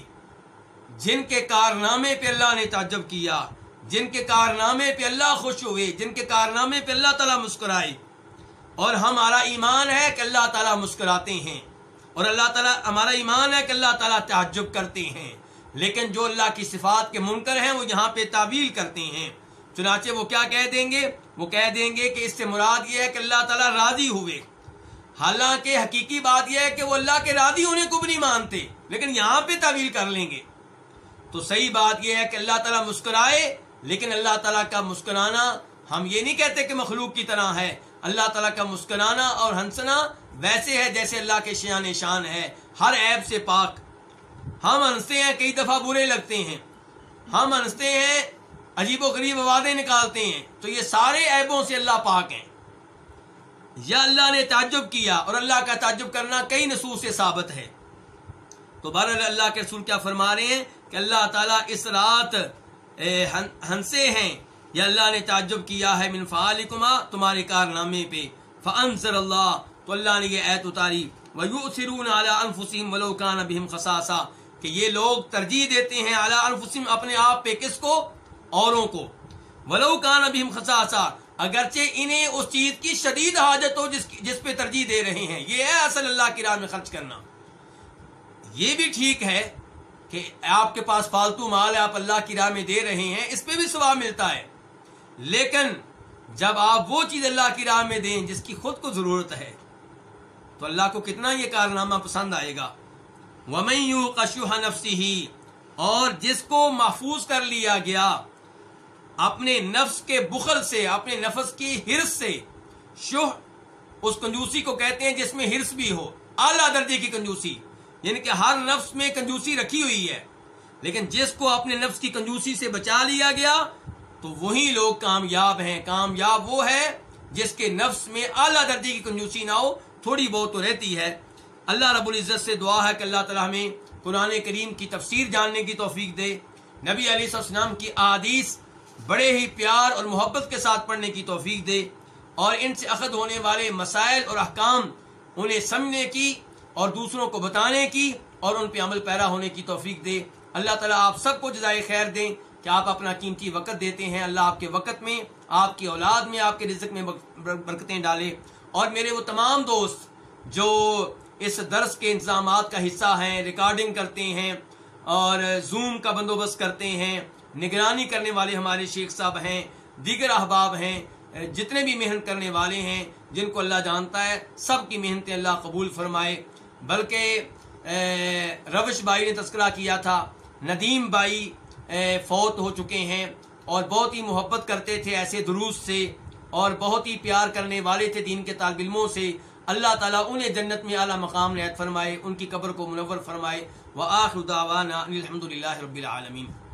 جن کے کارنامے پہ اللہ نے تعجب کیا، جن کے کارنامے پہ اللہ خوش ہوئے، جن کے کارنامے پہ اللہ تعالیٰ مسکرائے۔ اور ہمارا ایمان ہے کہ اللہ تعالیٰ مسکراتے ہیں، اور اللہ تعالیٰ، ہمارا ایمان ہے کہ اللہ تعالیٰ تعجب کرتے ہیں۔ لیکن جو اللہ کی صفات کے منکر ہیں، وہ یہاں پہ تعویل کرتے ہیں۔ چنانچہ وہ کیا کہہ دیں گے؟ وہ کہہ دیں گے کہ اس سے مراد یہ ہے کہ اللہ تعالیٰ راضی ہوئے۔ حالانکہ حقیقی بات یہ ہے کہ وہ اللہ کے راضی ہونے کو بھی نہیں مانتے، لیکن یہاں پہ تعویل کر لیں گے۔ تو صحیح بات یہ ہے کہ اللہ تعالیٰ مسکرائے، لیکن اللہ تعالیٰ کا مسکرانا ہم یہ نہیں کہتے کہ مخلوق کی طرح ہے۔ اللہ تعالیٰ کا مسکرانا اور ہنسنا ویسے ہے جیسے اللہ کے شیان شان ہے۔ ہر عیب سے پاک ہم ہنستے ہیں، کئی دفعہ برے لگتے ہیں۔ ہم ہنستے ہیں، عجیب و غریب وعدے نکالتے ہیں۔ تو یہ سارے عیبوں سے اللہ پاک ہیں۔ یا اللہ نے تعجب کیا اور اللہ کا تعجب کرنا کئی نصوص سے ثابت ہے۔ تو بہر اللہ کے رسول کیا فرما رہے ہیں کہ اللہ تعالیٰ اس رات ہنسے ہیں۔ یا اللہ نے تعجب کیا ہے، من فعالکما تمہارے کارنامے پہ۔ فانصر اللہ، تو اللہ نے یہ ایت اتاری۔ وَيُؤْثِرُونَ عَلَىٰ أَنفُسِهِمْ وَلَوْ كَانَ بِهِمْ خَصَاصًا۔ کہ یہ لوگ ترجیح دیتے ہیں علی انفسهم اپنے آپ پہ کس کو؟ اوروں کو۔ ولو کان بہم خصاصا اگرچہ انہیں اس چیز کی شدید حاجت ہو جس جس پہ ترجیح دے رہے ہیں۔ یہ ہے اصل اللہ کی راہ میں خرچ کرنا۔ یہ بھی ٹھیک ہے کہ آپ کے پاس فالتو مال ہے، آپ اللہ کی راہ میں دے رہے ہیں، اس پہ بھی ثواب ملتا ہے۔ لیکن جب آپ وہ چیز اللہ کی راہ میں دیں جس کی خود کو ضرورت ہے، تو اللہ کو کتنا یہ کارنامہ پسند آئے گا؟ ومن یوق نفسی اور جس کو محفوظ کر لیا گیا اپنے نفس کے بخل سے، اپنے نفس کی ہرس سے شہ اس کنجوسی کو کہتے ہیں جس میں ہرس بھی ہو، اعلیٰ درجے کی کنجوسی یعنی کہ ہر نفس میں کنجوسی رکھی ہوئی ہے۔ لیکن جس کو اپنے نفس کی کنجوسی سے بچا لیا گیا، تو وہی لوگ کامیاب ہیں۔ کامیاب وہ ہے جس کے نفس میں اعلیٰ درجے کی کنجوسی نہ ہو، تھوڑی بہت تو رہتی ہے۔ اللہ رب العزت سے دعا ہے کہ اللہ تعالیٰ ہمیں قرآن کریم کی تفسیر جاننے کی توفیق دے۔ نبی علیہ السلام کی عادیث بڑے ہی پیار اور محبت کے ساتھ پڑھنے کی توفیق دے اور ان سے اخذ ہونے والے مسائل اور احکام انہیں سمجھنے کی اور دوسروں کو بتانے کی اور ان پہ عمل پیرا ہونے کی توفیق دے۔ اللہ تعالیٰ آپ سب کو جزائے خیر دیں کہ آپ اپنا قیمتی وقت دیتے ہیں۔ اللہ آپ کے وقت میں، آپ کی اولاد میں، آپ کے رزق میں برکتیں ڈالے۔ اور میرے وہ تمام دوست جو اس درس کے انتظامات کا حصہ ہیں، ریکارڈنگ کرتے ہیں اور زوم کا بندوبست کرتے ہیں۔ نگرانی کرنے والے ہمارے شیخ صاحب ہیں، دیگر احباب ہیں، جتنے بھی محنت کرنے والے ہیں، جن کو اللہ جانتا ہے، سب کی محنتیں اللہ قبول فرمائے۔ بلکہ روش بھائی نے تذکرہ کیا تھا، ندیم بھائی فوت ہو چکے ہیں اور بہت ہی محبت کرتے تھے ایسے دروس سے اور بہت ہی پیار کرنے والے تھے دین کے طالب علموں سے۔ اللہ تعالیٰ انہیں جنت میں اعلیٰ مقام نعت فرمائے، ان کی قبر کو منور فرمائے۔ وہ آخر الحمد للہ رب العالمین۔